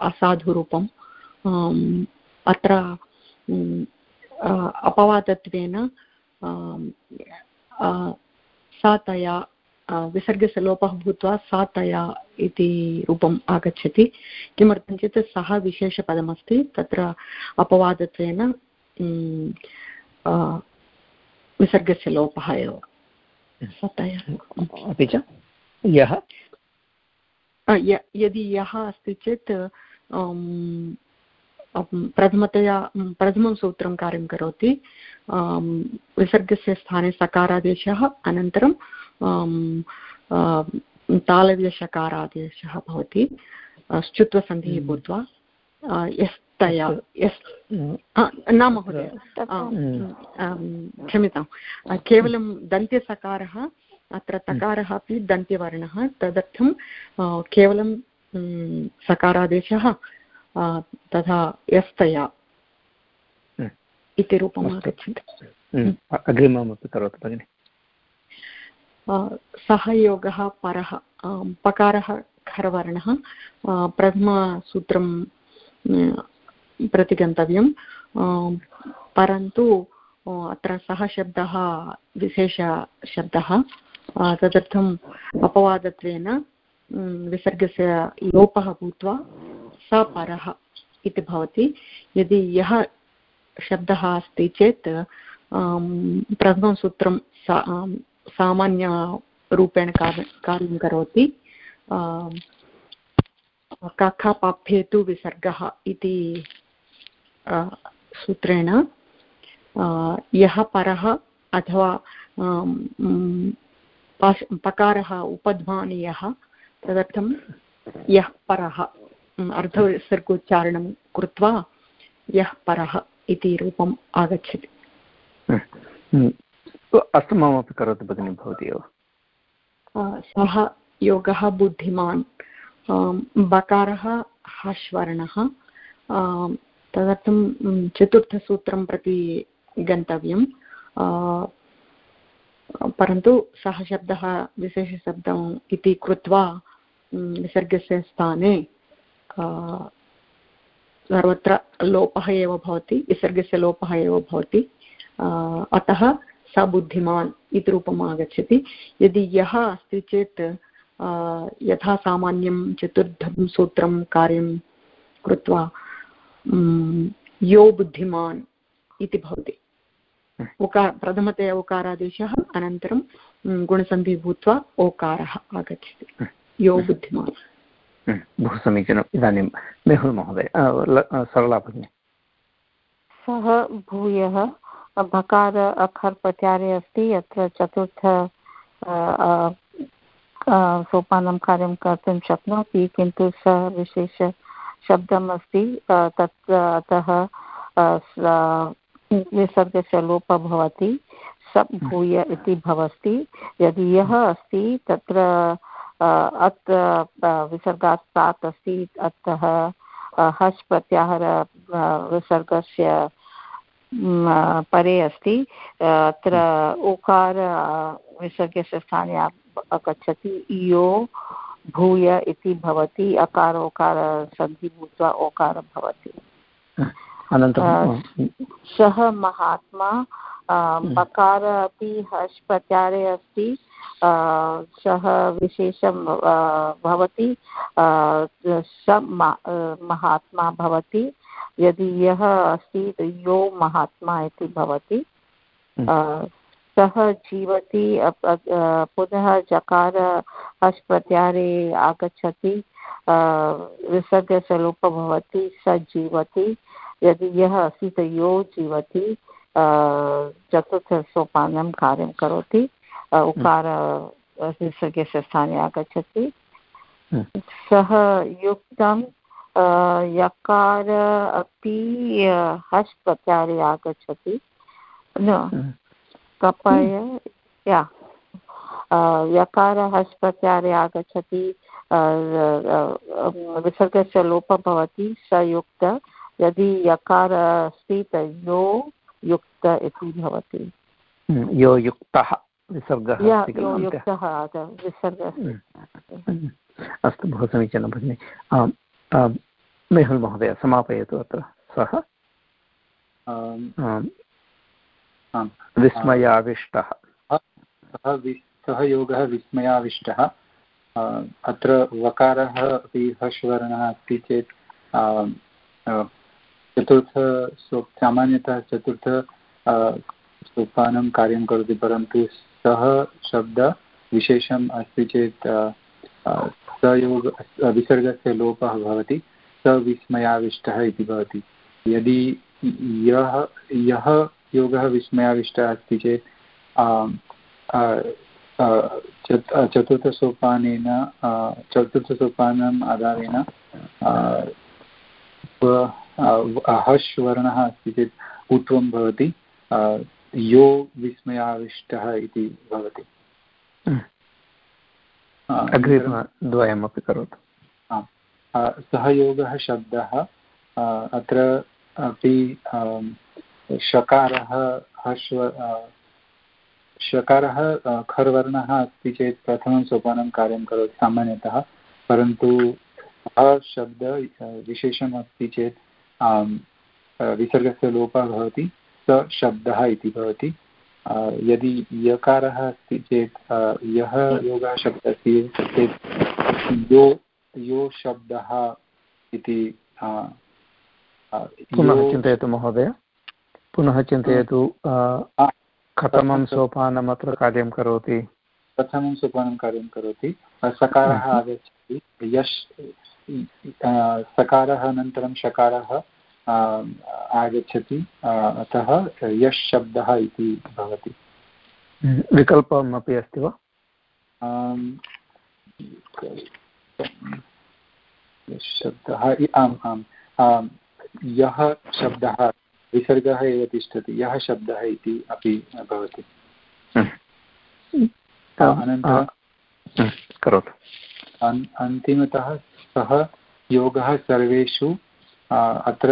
असाधुरूपम्। अत्र अपवादत्वेन सा तया विसर्गस्य लोपः भूत्वा सा तया इति रूपम् आगच्छति। किमर्थं चेत् सः विशेषपदमस्ति तत्र अपवादत्वेन विसर्गस्य लोपः एव। सतया। अपि च? यः? यदि यः अस्ति चेत् प्रथमतया प्रथमं सूत्रं कार्यं करोति। विसर्गस्य स्थाने सकारादेशः अनन्तरं तालव्यशकारादेशः भवति। श्चुत्वसन्धिः हम्म। भूत्वा यस्तया यस् न महोदय। क्षम्यतां केवलं दन्त्यसकारः अत्र तकारः अपि दन्त्यवर्णः। तदर्थं केवलं सकारादेशः तथा यस्तया हम्म। इति रूपम् आगच्छति। हम्म। अग्रिममपि करोतु भगिनि। सः योगः परः पकारः खरवर्णः प्रथमसूत्रं प्रति गन्तव्यं परन्तु अत्र सः शब्दः विशेषशब्दः तदर्थम् अपवादत्वेन विसर्गस्य लोपः भूत्वा स परः इति भवति। यदि यः शब्दः अस्ति चेत् प्रथमं सूत्रं सा सामान्यरूपेण कार्यं करोति। कखपभ्येतु विसर्गः इति सूत्रेण यः परः अथवा पकारः उपध्मानीयः तदर्थं यः परः अर्धविसर्गोच्चारणं कृत्वा यः परः इति रूपम् आगच्छति। अस्तु ममपि करोतु भगिनि भवती एव। सः योगः बुद्धिमान्। बकारः हश्वर्णः तदर्थं चतुर्थसूत्रं प्रति गन्तव्यं परन्तु सः शब्दः विशेषशब्दम् इति कृत्वा विसर्गस्य स्थाने सर्वत्र लोपः एव भवति विसर्गस्य लोपः एव भवति। अतः स बुद्धिमान् इति रूपम् आगच्छति। यदि यः अस्ति चेत् यथा सामान्यं चतुर्थं सूत्रं कार्यं कृत्वा यो बुद्धिमान् इति भवति। उकार प्रथमतया उकारादेशः अनन्तरं गुणसन्धिः भूत्वा ओकारः आगच्छति। यो बुद्धिमान्। बहु समीचीनम्। इदानीं मेहुल् महोदय सरला भगिनी। सः भूयः भकार अखर् प्रत्यारे अस्ति अत्र चतुर्थ सोपानं कार्यं कर्तुं शक्नोति किन्तु सः विशेष शब्दम् अस्ति तत्र अतः विसर्गस्य लोपः भवति सप् भूय इति भवति यदि यः अस्ति तत्र अत्र विसर्गात् प्राक् अस्ति अतः हस् प्रत्याहार विसर्गस्य परे अस्ति। अत्र उकार विसर्गस्य स्थाने आगच्छति यो भूय इति भवति। अकार ओकार सन्धि भूत्वा ओकार भवति। सः महात्मा बकार अपि हस् प्रत्यारे अस्ति। सः विशेषं भवति। स महात्मा भवति। यदि यः अस्ति यो महात्मा इति भवति। सः जीवति पुनः जकार हस् प्रत्यारे आगच्छति। विसर्गस्य लोपः भवति स जीवति यदि यः अस्ति त यो जीवति चतुर्थसोपानं कार्यं करोति उकार विसर्गस्य स्थाने आगच्छति। सः युक्तं यकार अपि हस् प्रत्यारे आगच्छति। न कपय या यकार हस् प्रत्यारे आगच्छति विसर्गस्य लोपः भवति स युक्त। यदि यकार अस्ति त यो युक्त इति भवति। हम्म, यो युक्तः विसर्गः युक्तः विसर्गः हम्म, अस्तु बहु समीचीनं भगिनि। मेहुल् महोदय समापयतु अत्र सः। विस्मयाविष्टः। सः योगः विस्मयाविष्टः। अत्र वकारः अपि हर्षवर्णः अस्ति चेत् चतुर्थ सामान्यतः चतुर्थ सोपानं कार्यं करोति, परन्तु सः शब्द विशेषम् अस्ति चेत् सयोग, विसर्गस्य लोपः भवति स विस्मयाविष्टः इति भवति। यदि यः यः योगः विस्मयाविष्टः अस्ति चेत् चतुर्थसोपानेन चतुर्थसोपानम् आधारेण हश् वर्णः अस्ति चेत् उत्वं भवति यो विस्मयाविष्टः इति भवति। अग्रिमद्वयमपि करोतु। सहयोगः शब्दः अत्र अपि शकारः हश्व शकारः खर्वर्णः अस्ति चेत् प्रथमं सोपानं कार्यं करोति सामान्यतः परन्तु शब्द विशेषम् अस्ति चेत् विसर्गस्य लोपः भवति स शब्दः इति भवति। यदि यकारः अस्ति चेत् यः योगः शब्दः अस्ति चेत् यो यो शब्दः इति पुनः चिन्तयतु महोदय। पुनः चिन्तयतु कथमं सोपानम् अत्र कार्यं करोति? प्रथमं सोपानं कार्यं करोति? सकारः हम्म। आगच्छति यश् सकारः अनन्तरं शकारः आगच्छति अतः यश् शब्दः इति भवति हम्म। विकल्पम् अपि अस्ति वा शब्दः आम् आम् यः शब्दः विसर्गः एव तिष्ठति यः शब्दः इति अपि भवति हम्म। अनन्तरं करोतु अन्तिमतः सः योगः सर्वेषु अत्र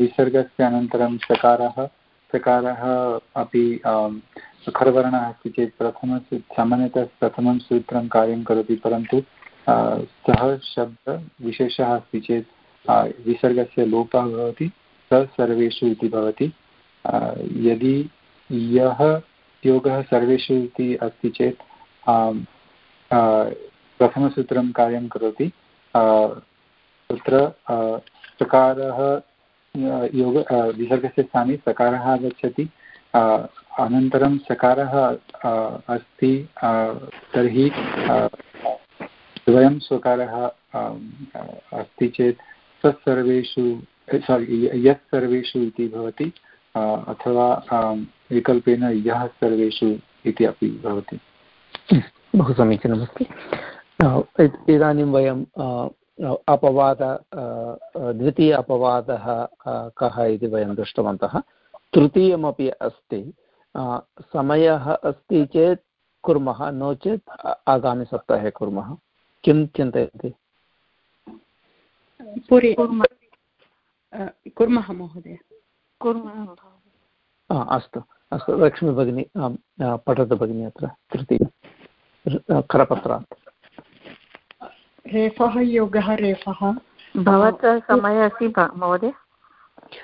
विसर्गस्य अनन्तरं सकारः सकारः अपि खरवर्णः अस्ति चेत् प्रथमस्य सामान्यतः प्रथमं सूत्रं कार्यं करोति, परन्तु सः शब्दविशेषः अस्ति चेत् विसर्गस्य लोपः भवति, स सर्वेषु इति भवति। यदि यः योगः सर्वेषु इति अस्ति चेत् प्रथमसूत्रं कार्यं करोति। तत्र सकारः योग विसर्गस्य स्थाने सकारः आगच्छति। अनन्तरं सकारः अस्ति तर्हि द्वयं स्वकारः अस्ति चेत् तत्सर्वेषु सारि यत् सर्वेषु इति भवति अथवा विकल्पेन यः सर्वेषु इति अपि भवति। बहु समीचीनमस्ति। इदानीं वयं अपवाद द्वितीय अपवादः कः इति वयं दृष्टवन्तः। तृतीयमपि अस्ति। समयः अस्ति चेत् कुर्मः नो चेत् आगामिसप्ताहे कुर्मः। किं चिन्तयन्ति कुर्मः। महोदय। अस्तु। अस्तु लक्ष्मी भगिनी पठतु भगिनी अत्र। तृतीय। करपत्रात्। रेफः योगः रेफः। भवतः समयः अस्ति महोदय?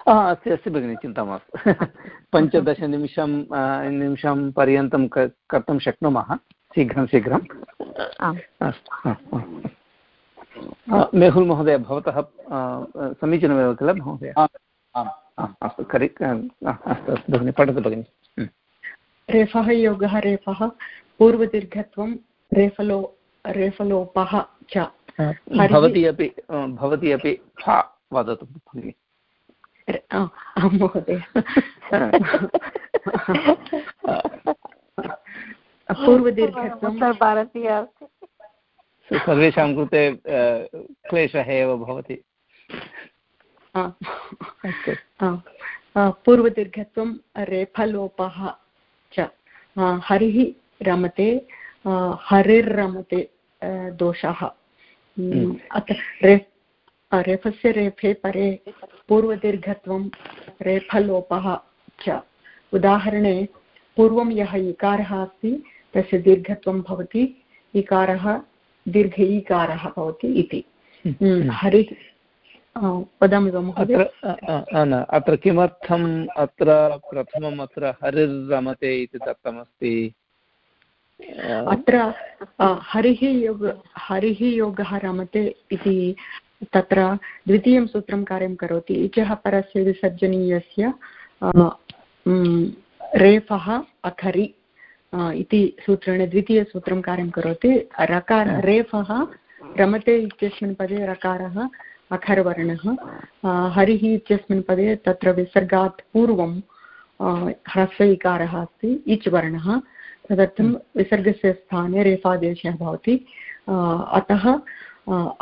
अस्ति अस्ति भगिनि चिन्ता मास्तु। <laughs> पञ्चदशनिमिषं निमिषं पर्यन्तं कर्तुं शक्नुमः शीघ्रं शीघ्रं अस्तु मेहुल् महोदय भवतः समीचीनमेव किल महोदय? अस्तु करि अस्तु अस्तु भगिनि पठतु भगिनि। रेफः योगः रेफः। पूर्वदीर्घत्वं रेफलो रेफलोपः च। भवती अपि भवती अपि फा वदतु भगिनि। महोदय। पूर्वदीर्घत्वं। सर्वेषां कृते क्लेशः एव भवति। पूर्वदीर्घत्वं रेफलोपः च। हरिः रमते हरिर्रमते। दोषः। हम्म। अत्र रेफ् रेफस्य रेफे परे पूर्वदीर्घत्वं रेफलोपः च। उदाहरणे पूर्वं यः इकारः अस्ति तस्य दीर्घत्वं भवति इकारः दीर्घ ईकारः भवति इति। हम्म। हम्म, हरिः वदामि वा महोदय? अत्र अत्र किमर्थम् अत्र प्रथमम् अत्र हरिर्रमते इति दत्तमस्ति? अत्र हरिः योग हरिः योगः रमते इति तत्र द्वितीयं सूत्रं कार्यं करोति। इचः परस्य विसर्जनीयस्य रेफः अखरि इति सूत्रेण द्वितीयसूत्रं कार्यं करोति। रकार रेफः रमते इत्यस्मिन् पदे रकारः अखरवर्णः हरिः इत्यस्मिन् पदे तत्र विसर्गात् पूर्वं ह्रस्व इकारः अस्ति इच् वर्णः तदर्थं विसर्गस्य स्थाने रेफादेशः भवति। अतः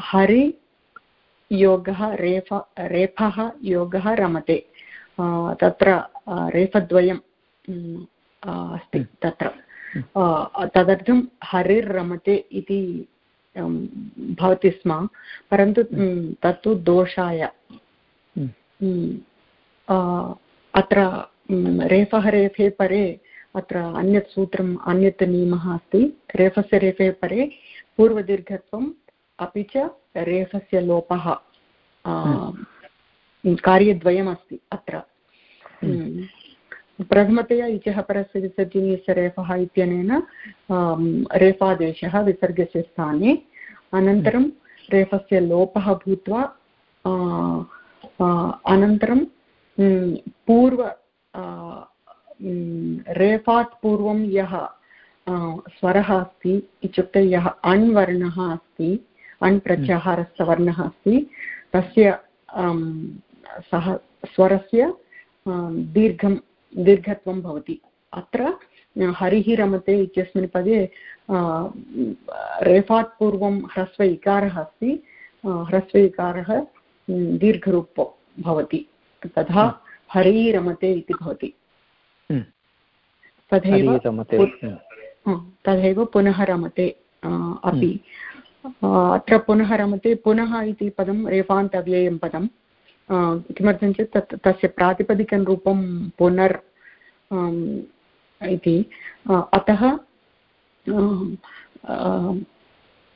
हरि योगः रेफ रेफः योगः रमते। तत्र रेफद्वयं अस्ति तत्र। तदर्थं हरिर्रमते इति भवति स्म। परन्तु तत्तु दोषाय। अत्र रेफः रेफे परे अत्र अन्यत् सूत्रम् अन्यत् नियमः अस्ति। रेफस्य रेफे परे पूर्वदीर्घत्वम् अपि च रेफस्य लोपः कार्यद्वयमस्ति अत्र। प्रथमतया इचः परस्य विसर्जनीयस्य रेफः इत्यनेन रेफादेशः विसर्गस्य स्थाने अनन्तरं रेफस्य लोपः भूत्वा अनन्तरं पूर्व रेफात् पूर्वं यः स्वरः अस्ति इत्युक्ते यः अण् वर्णः अस्ति अण् प्रत्याहारस्थवर्णः अस्ति तस्य सः स्वरस्य दीर्घं दीर्घत्वं भवति अत्र हरिः रमते इत्यस्मिन् पदे रेफात् पूर्वं ह्रस्व इकारः अस्ति ह्रस्व इकारः दीर्घरूप भवति तथा। हरि रमते इति भवति। तथैव तथैव पुनः रमते अपि। अत्र पुनः रमते पुनः इति पदं रेफान्त् अव्ययं पदं किमर्थं चेत् तत् तस्य प्रातिपदिकं रूपं पुनर् इति। अतः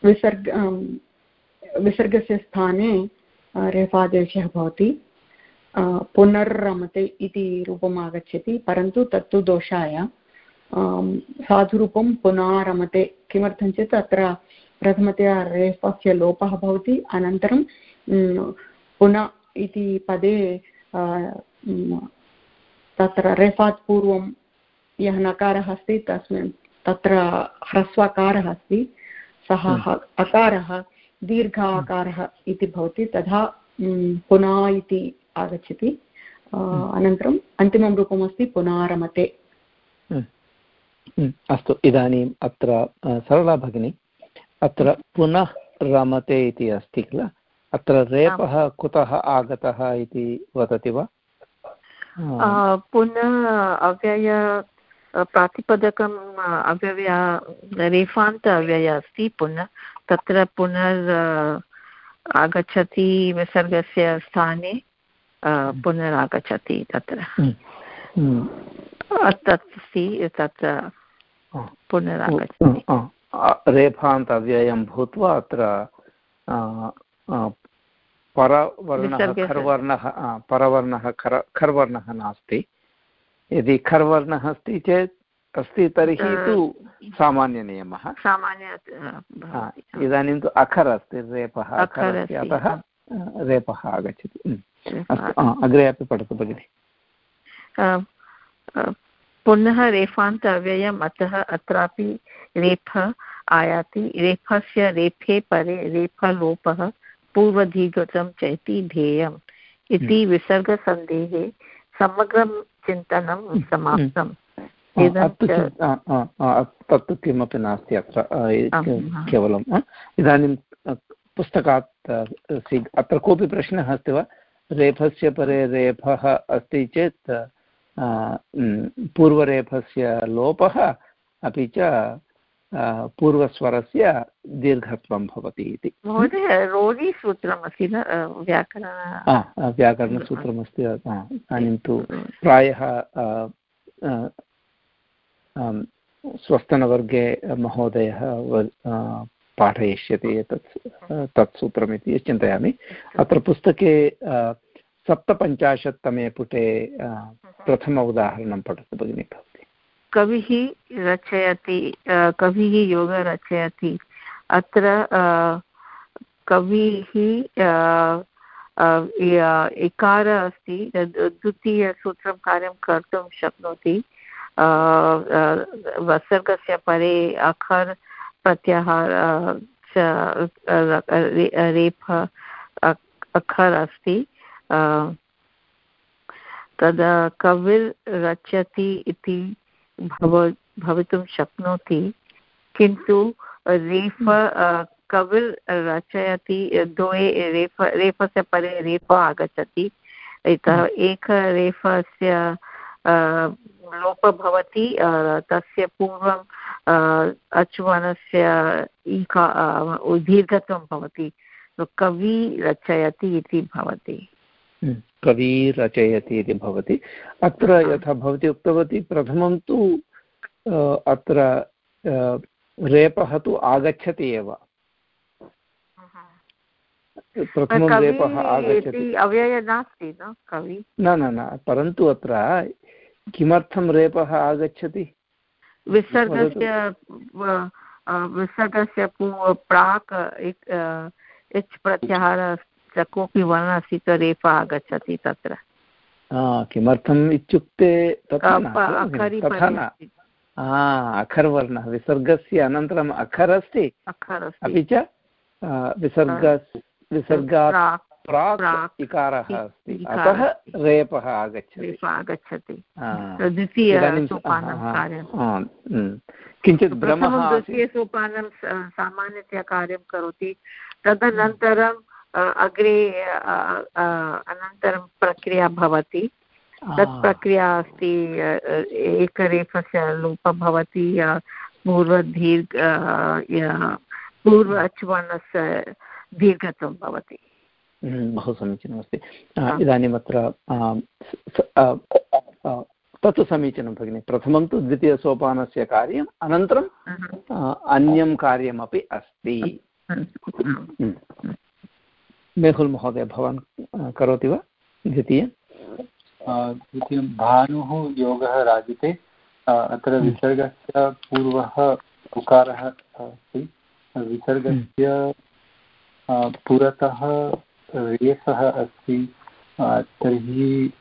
विसर्ग विसर्गस्य स्थाने रेफादेशः भवति। पुनर्रमते इति रूपम् आगच्छति परन्तु तत्तु दोषाय साधुरूपं पुनारमते किमर्थं चेत् अत्र प्रथमतया रेफस्य लोपः भवति अनन्तरं पुन इति पदे तत्र रेफात् पूर्वं यः नकारः अस्ति तस्मिन् तत्र ह्रस्वकारः अस्ति सः हम्म। अकारः दीर्घ आकारः इति भवति तथा पुना इति आगच्छति। हम्म। अनन्तरम् अन्तिमं रूपमस्ति पुनारमते। हम्म। अस्तु इदानीम् अत्र सरला भगिनी अत्र पुनः रमते इति अस्ति किल? अत्र रेपः कुतः आगतः इति वदति वा? पुनः अव्यय प्रातिपदकम् अव्यय रेफान्त अव्यय अस्ति पुनः। तत्र पुनर् आगच्छति विसर्गस्य स्थाने। पुनरागच्छति तत्र। तत् अस्ति तत्र पुनरागच्छति रेफान्त अव्ययं भूत्वा अत्र परवर्णः खर्वर्णः परवर्णः खर् खर्वर्णः नास्ति यदि खर्वर्णः अस्ति चेत् अस्ति तर्हि तु सामान्यनियमः सामान्य इदानीं तु अखर् अस्ति रेपः अतः रेपः आगच्छति। अस्तु अग्रे अपि पठतु भगिनि। पुनः रेफान्त अव्ययम् अतः अत्रापि रेफ आयाति। रेफस्य रेफे परे रेफलोपः पूर्वधिगतं चेति ध्येयम्। इति हम्म। विसर्गसन्देहे समग्रं चिन्तनं हम्म, समाप्तम् तत्तु किमपि नास्ति अत्र। केवलं इदानीं पुस्तकात् अत्र कोऽपि प्रश्नः अस्ति वा? रेफस्य परे रेफः अस्ति चेत् पूर्वरेफस्य लोपः अपि च पूर्वस्वरस्य दीर्घत्वं भवति इति। महोदय रोडीसूत्रमस्ति न? व्याकरण व्याकरणसूत्रमस्ति इदानीं तु प्रायः स्वस्तनवर्गे महोदयः पाठयिष्यति एतत् तत् सूत्रमिति चिन्तयामि। अत्र पुस्तके सप्तपञ्चाशत्तमे पुटे प्रथम उदाहरणं पठतु भगिनि कविः रचयति कविः योग रचयति। अत्र कविः इकार अस्ति द्वितीयसूत्रं कार्यं कर्तुं शक्नोति। वसर्गस्य परे अखर् प्रत्याहार रेफ अखर् अस्ति तदा कविर् रचति इति भव भवितुं शक्नोति किन्तु रेफ कविर् रचयति द्वे रेफ रेफस्य परे रेफ आगच्छति इतः एकरेफस्य लोपः भवति तस्य पूर्वं अचुवनस्य ईका दीर्घत्वं भवति। कवि रचयति इति भवति। हम्म, कवि रचयति इति भवति। अत्र यथा भवती उक्तवती प्रथमं तु अत्र रेपः तु आगच्छति एव। प्रथमं रेपः आगच्छति। अव्यय नास्ति न कवि? न न न परन्तु अत्र किमर्थं रेपः आगच्छति? विसर्गस्य विसर्गस्य प्राक् इच् प्रत्याहार कोऽपि वर्णः अस्ति तो रेफ आगच्छति तत्र। किमर्थम् इत्युक्ते अखर्वर्णः विसर्गस्य अनन्तरम् अखर् अस्ति अपि च विसर्ग विसर्गात् प्राक् इकारः अस्ति। अतः रेपः आगच्छति। आगच्छति। किञ्चित् भ्रमः द्वितीयसोपानं सामान्यतया कार्यं करोति। तदनन्तरम् अग्रे अनन्तरं प्रक्रिया भवति। तत् प्रक्रिया अस्ति एकरेफस्य लोपः भवति पूर्वदीर्घ पूर्व अच्वर्णस्य दीर्घत्वं भवति। हम्म, बहु समीचीनमस्ति। इदानीम् अत्र तत्तु समीचीनं भगिनि। प्रथमं तु द्वितीयसोपानस्य कार्यम् अनन्तरम् अन्यं कार्यमपि अस्ति। हम्म। मेहुल् महोदय भवान् करोति वा द्वितीय? द्वितीयं भानुः योगः राजते। अत्र हम्म। विसर्गस्य पूर्वः उकारः अस्ति। विसर्गस्य पुरतः रेफः अस्ति। तर्हि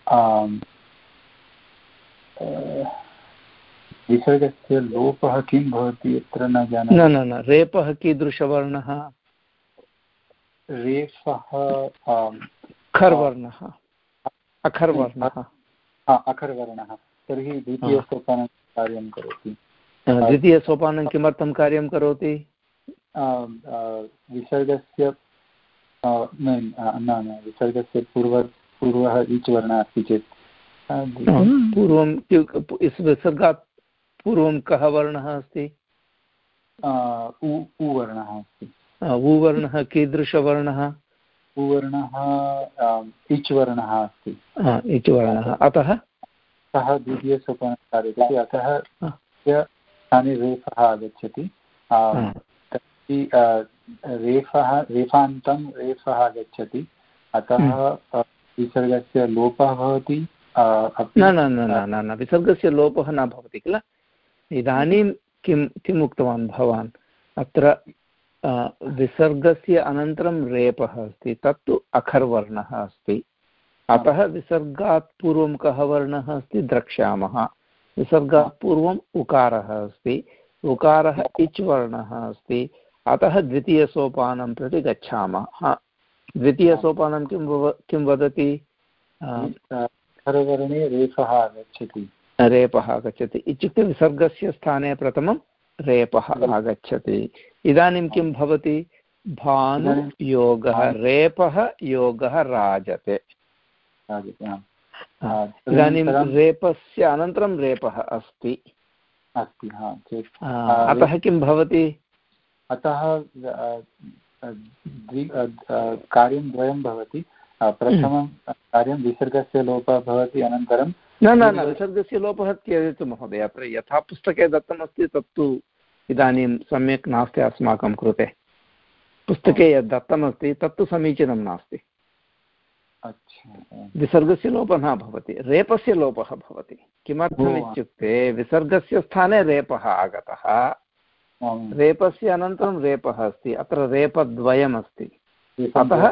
विसर्गस्य लोपः किं भवति अत्र न जानामि? न न न रेपः कीदृशवर्णः? रेफः खर्वर्णः अखर्वर्णः। अखर्वर्णः। तर्हि द्वितीयसोपानं कार्यं करोति। द्वितीयसोपानं किमर्थं कार्यं करोति? विसर्गस्य न न विसर्गस्य पूर्व पूर्वः इच् वर्णः अस्ति चेत्। पूर्वं विसर्गात् पूर्वं कः वर्णः अस्ति? वर्णः अस्ति। वर्णः कीदृशवर्णः? उ वर्णः इच् वर्णः अस्ति। इच् वर्णः अतः? सः द्वितीयसोपानं कारयति अतः स्थाने रेफः आगच्छति। रेफः रेफान्तं रेफः आगच्छति अतः हम्म। विसर्गस्य लोपः भवति न न न न न विसर्गस्य लोपः न भवति किल? इदानीं किं किम् उक्तवान् भवान्? अत्र विसर्गस्य अनन्तरं रेपः अस्ति तत्तु अखर्वर्णः अस्ति। अतः विसर्गात् पूर्वं कः वर्णः अस्ति? द्रक्ष्यामः। विसर्गात् पूर्वम् उकारः अस्ति। उकारः इच् वर्णः अस्ति। अतः द्वितीयसोपानं प्रति गच्छामः। द्वितीयसोपानं किं किं वदति? खरवर्णे रेफः आगच्छति। रेपः आगच्छति। इत्युक्ते विसर्गस्य स्थाने प्रथमं रेपः आगच्छति। इदानीं किं भवति? भानुयोगः रेपः योगः राजते। इदानीं रेपस्य अनन्तरं रेपः अस्ति। अस्ति अतः किं भवति? अतः कार्यं द्वयं भवति। प्रथमं कार्यं विसर्गस्य लोपः भवति अनन्तरं न न न विसर्गस्य लोपः त्यजतु महोदय। अत्र यथा पुस्तके दत्तमस्ति तत्तु इदानीं सम्यक् नास्ति अस्माकं कृते। पुस्तके यद् दत्तमस्ति तत्तु समीचीनं नास्ति। विसर्गस्य लोपः न भवति रेपस्य लोपः भवति। किमर्थम् इत्युक्ते विसर्गस्य स्थाने रेपः आगतः। रेपस्य अनन्तरं रेपः अस्ति अत्र रेपद्वयमस्ति। अतः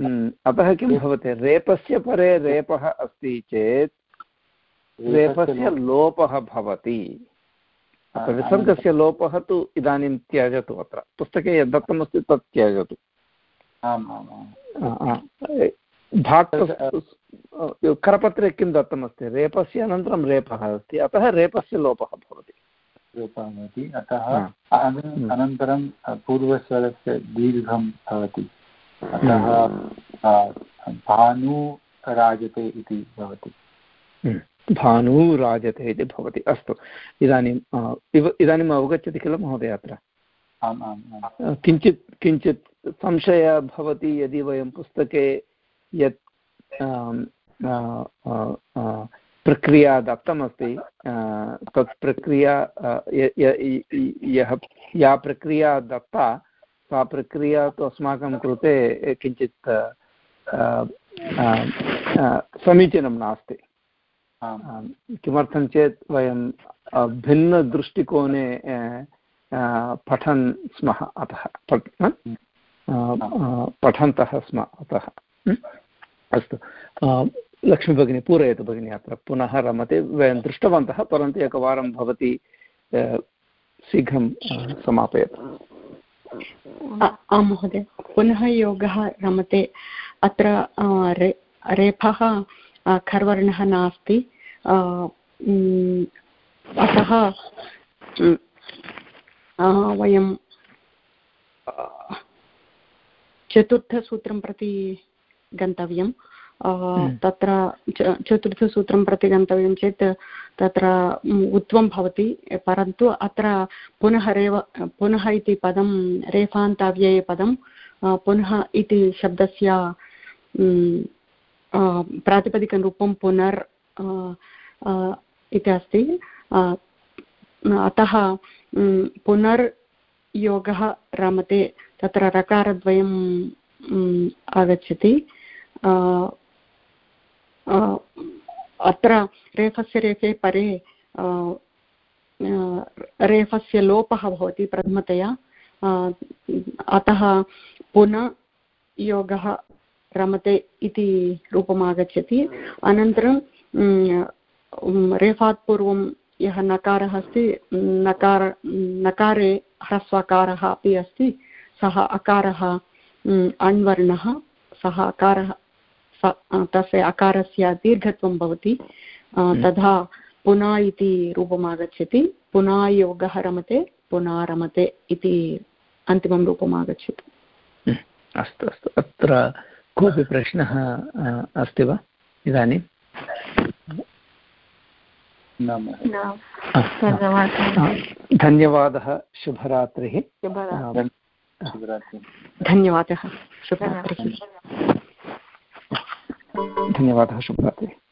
हम्म, अतः किं भवति? रेपस्य परे रेपः अस्ति चेत् रेपस्य लोपः। भवति। विसर्गस्य लोपः तु इदानीं त्यजतु अत्र। पुस्तके यद् दत्तमस्ति तत् त्यजतु। भाट् करपत्रे किं दत्तमस्ति? रेपस्य अनन्तरं रेपः अस्ति अतः रेपस्य लोपः भवति। रूपः भवति अतः हम्म। अनन्तरं पूर्वस्वरस्य दीर्घं भवति। अतः हम्म। भानु राजते इति भवति। हम्म। भानु राजते इति भवति। अस्तु। इदानीम् इदानीम् अवगच्छति किल महोदय अत्र? आम् आम् किञ्चित् किञ्चित् संशयः भवति यदि वयं पुस्तके यत् प्रक्रिया दत्तमस्ति। तत् प्रक्रिया यः या प्रक्रिया दत्ता सा प्रक्रिया तु अस्माकं कृते किञ्चित् समीचीनं नास्ति। किमर्थं चेत् वयं भिन्नदृष्टिकोणे पठन् स्मः अतः। पठन्तः स्म अतः। अस्तु। लक्ष्मीभगिनी, पूरयतु भगिनी अत्र। पुनः रमते, वयं दृष्टवन्तः, परन्तु एकवारं भवती शीघ्रं समापयतु। आं महोदय। पुनः योगः रमते। अत्र रेफः खर्वर्णः नास्ति। अतः वयं चतुर्थसूत्रं प्रति गन्तव्यं। तत्र चतुर्थसूत्रं प्रति गन्तव्यं चेत् तत्र उत्वं भवति परन्तु अत्र पुनः रेव पुनः इति पदं रेफान्ताव्ययपदं पुनः इति शब्दस्य प्रातिपदिकरूपं पुनर् इति अस्ति। अतः पुनर्योगः रमते तत्र रकारद्वयम् आगच्छति। अत्र रेफस्य रेफे परे रेफस्य लोपः भवति प्रथमतया। अतः पुनः योगः रमते इति रूपम् आगच्छति अनन्तरं रेफात् पूर्वं यः नकारः अस्ति, नकार, नकारे ह्रस्वकारः अपि अस्ति, सः अकारः अण्वर्णः सः अकारः तस्य अकारस्य दीर्घत्वं भवति हम्म। तथा पुना इति रूपम् आगच्छति पुना योगः रमते पुना रमते इति अन्तिमं रूपम् आगच्छति हम्म। अस्तु अस्तु। अत्र कोऽपि प्रश्नः अस्ति वा? इदानीं? धन्यवादः। शुभरात्रिः। धन्यवादः। शुभरात्रिः। धन्यवादः शुभरात्रिः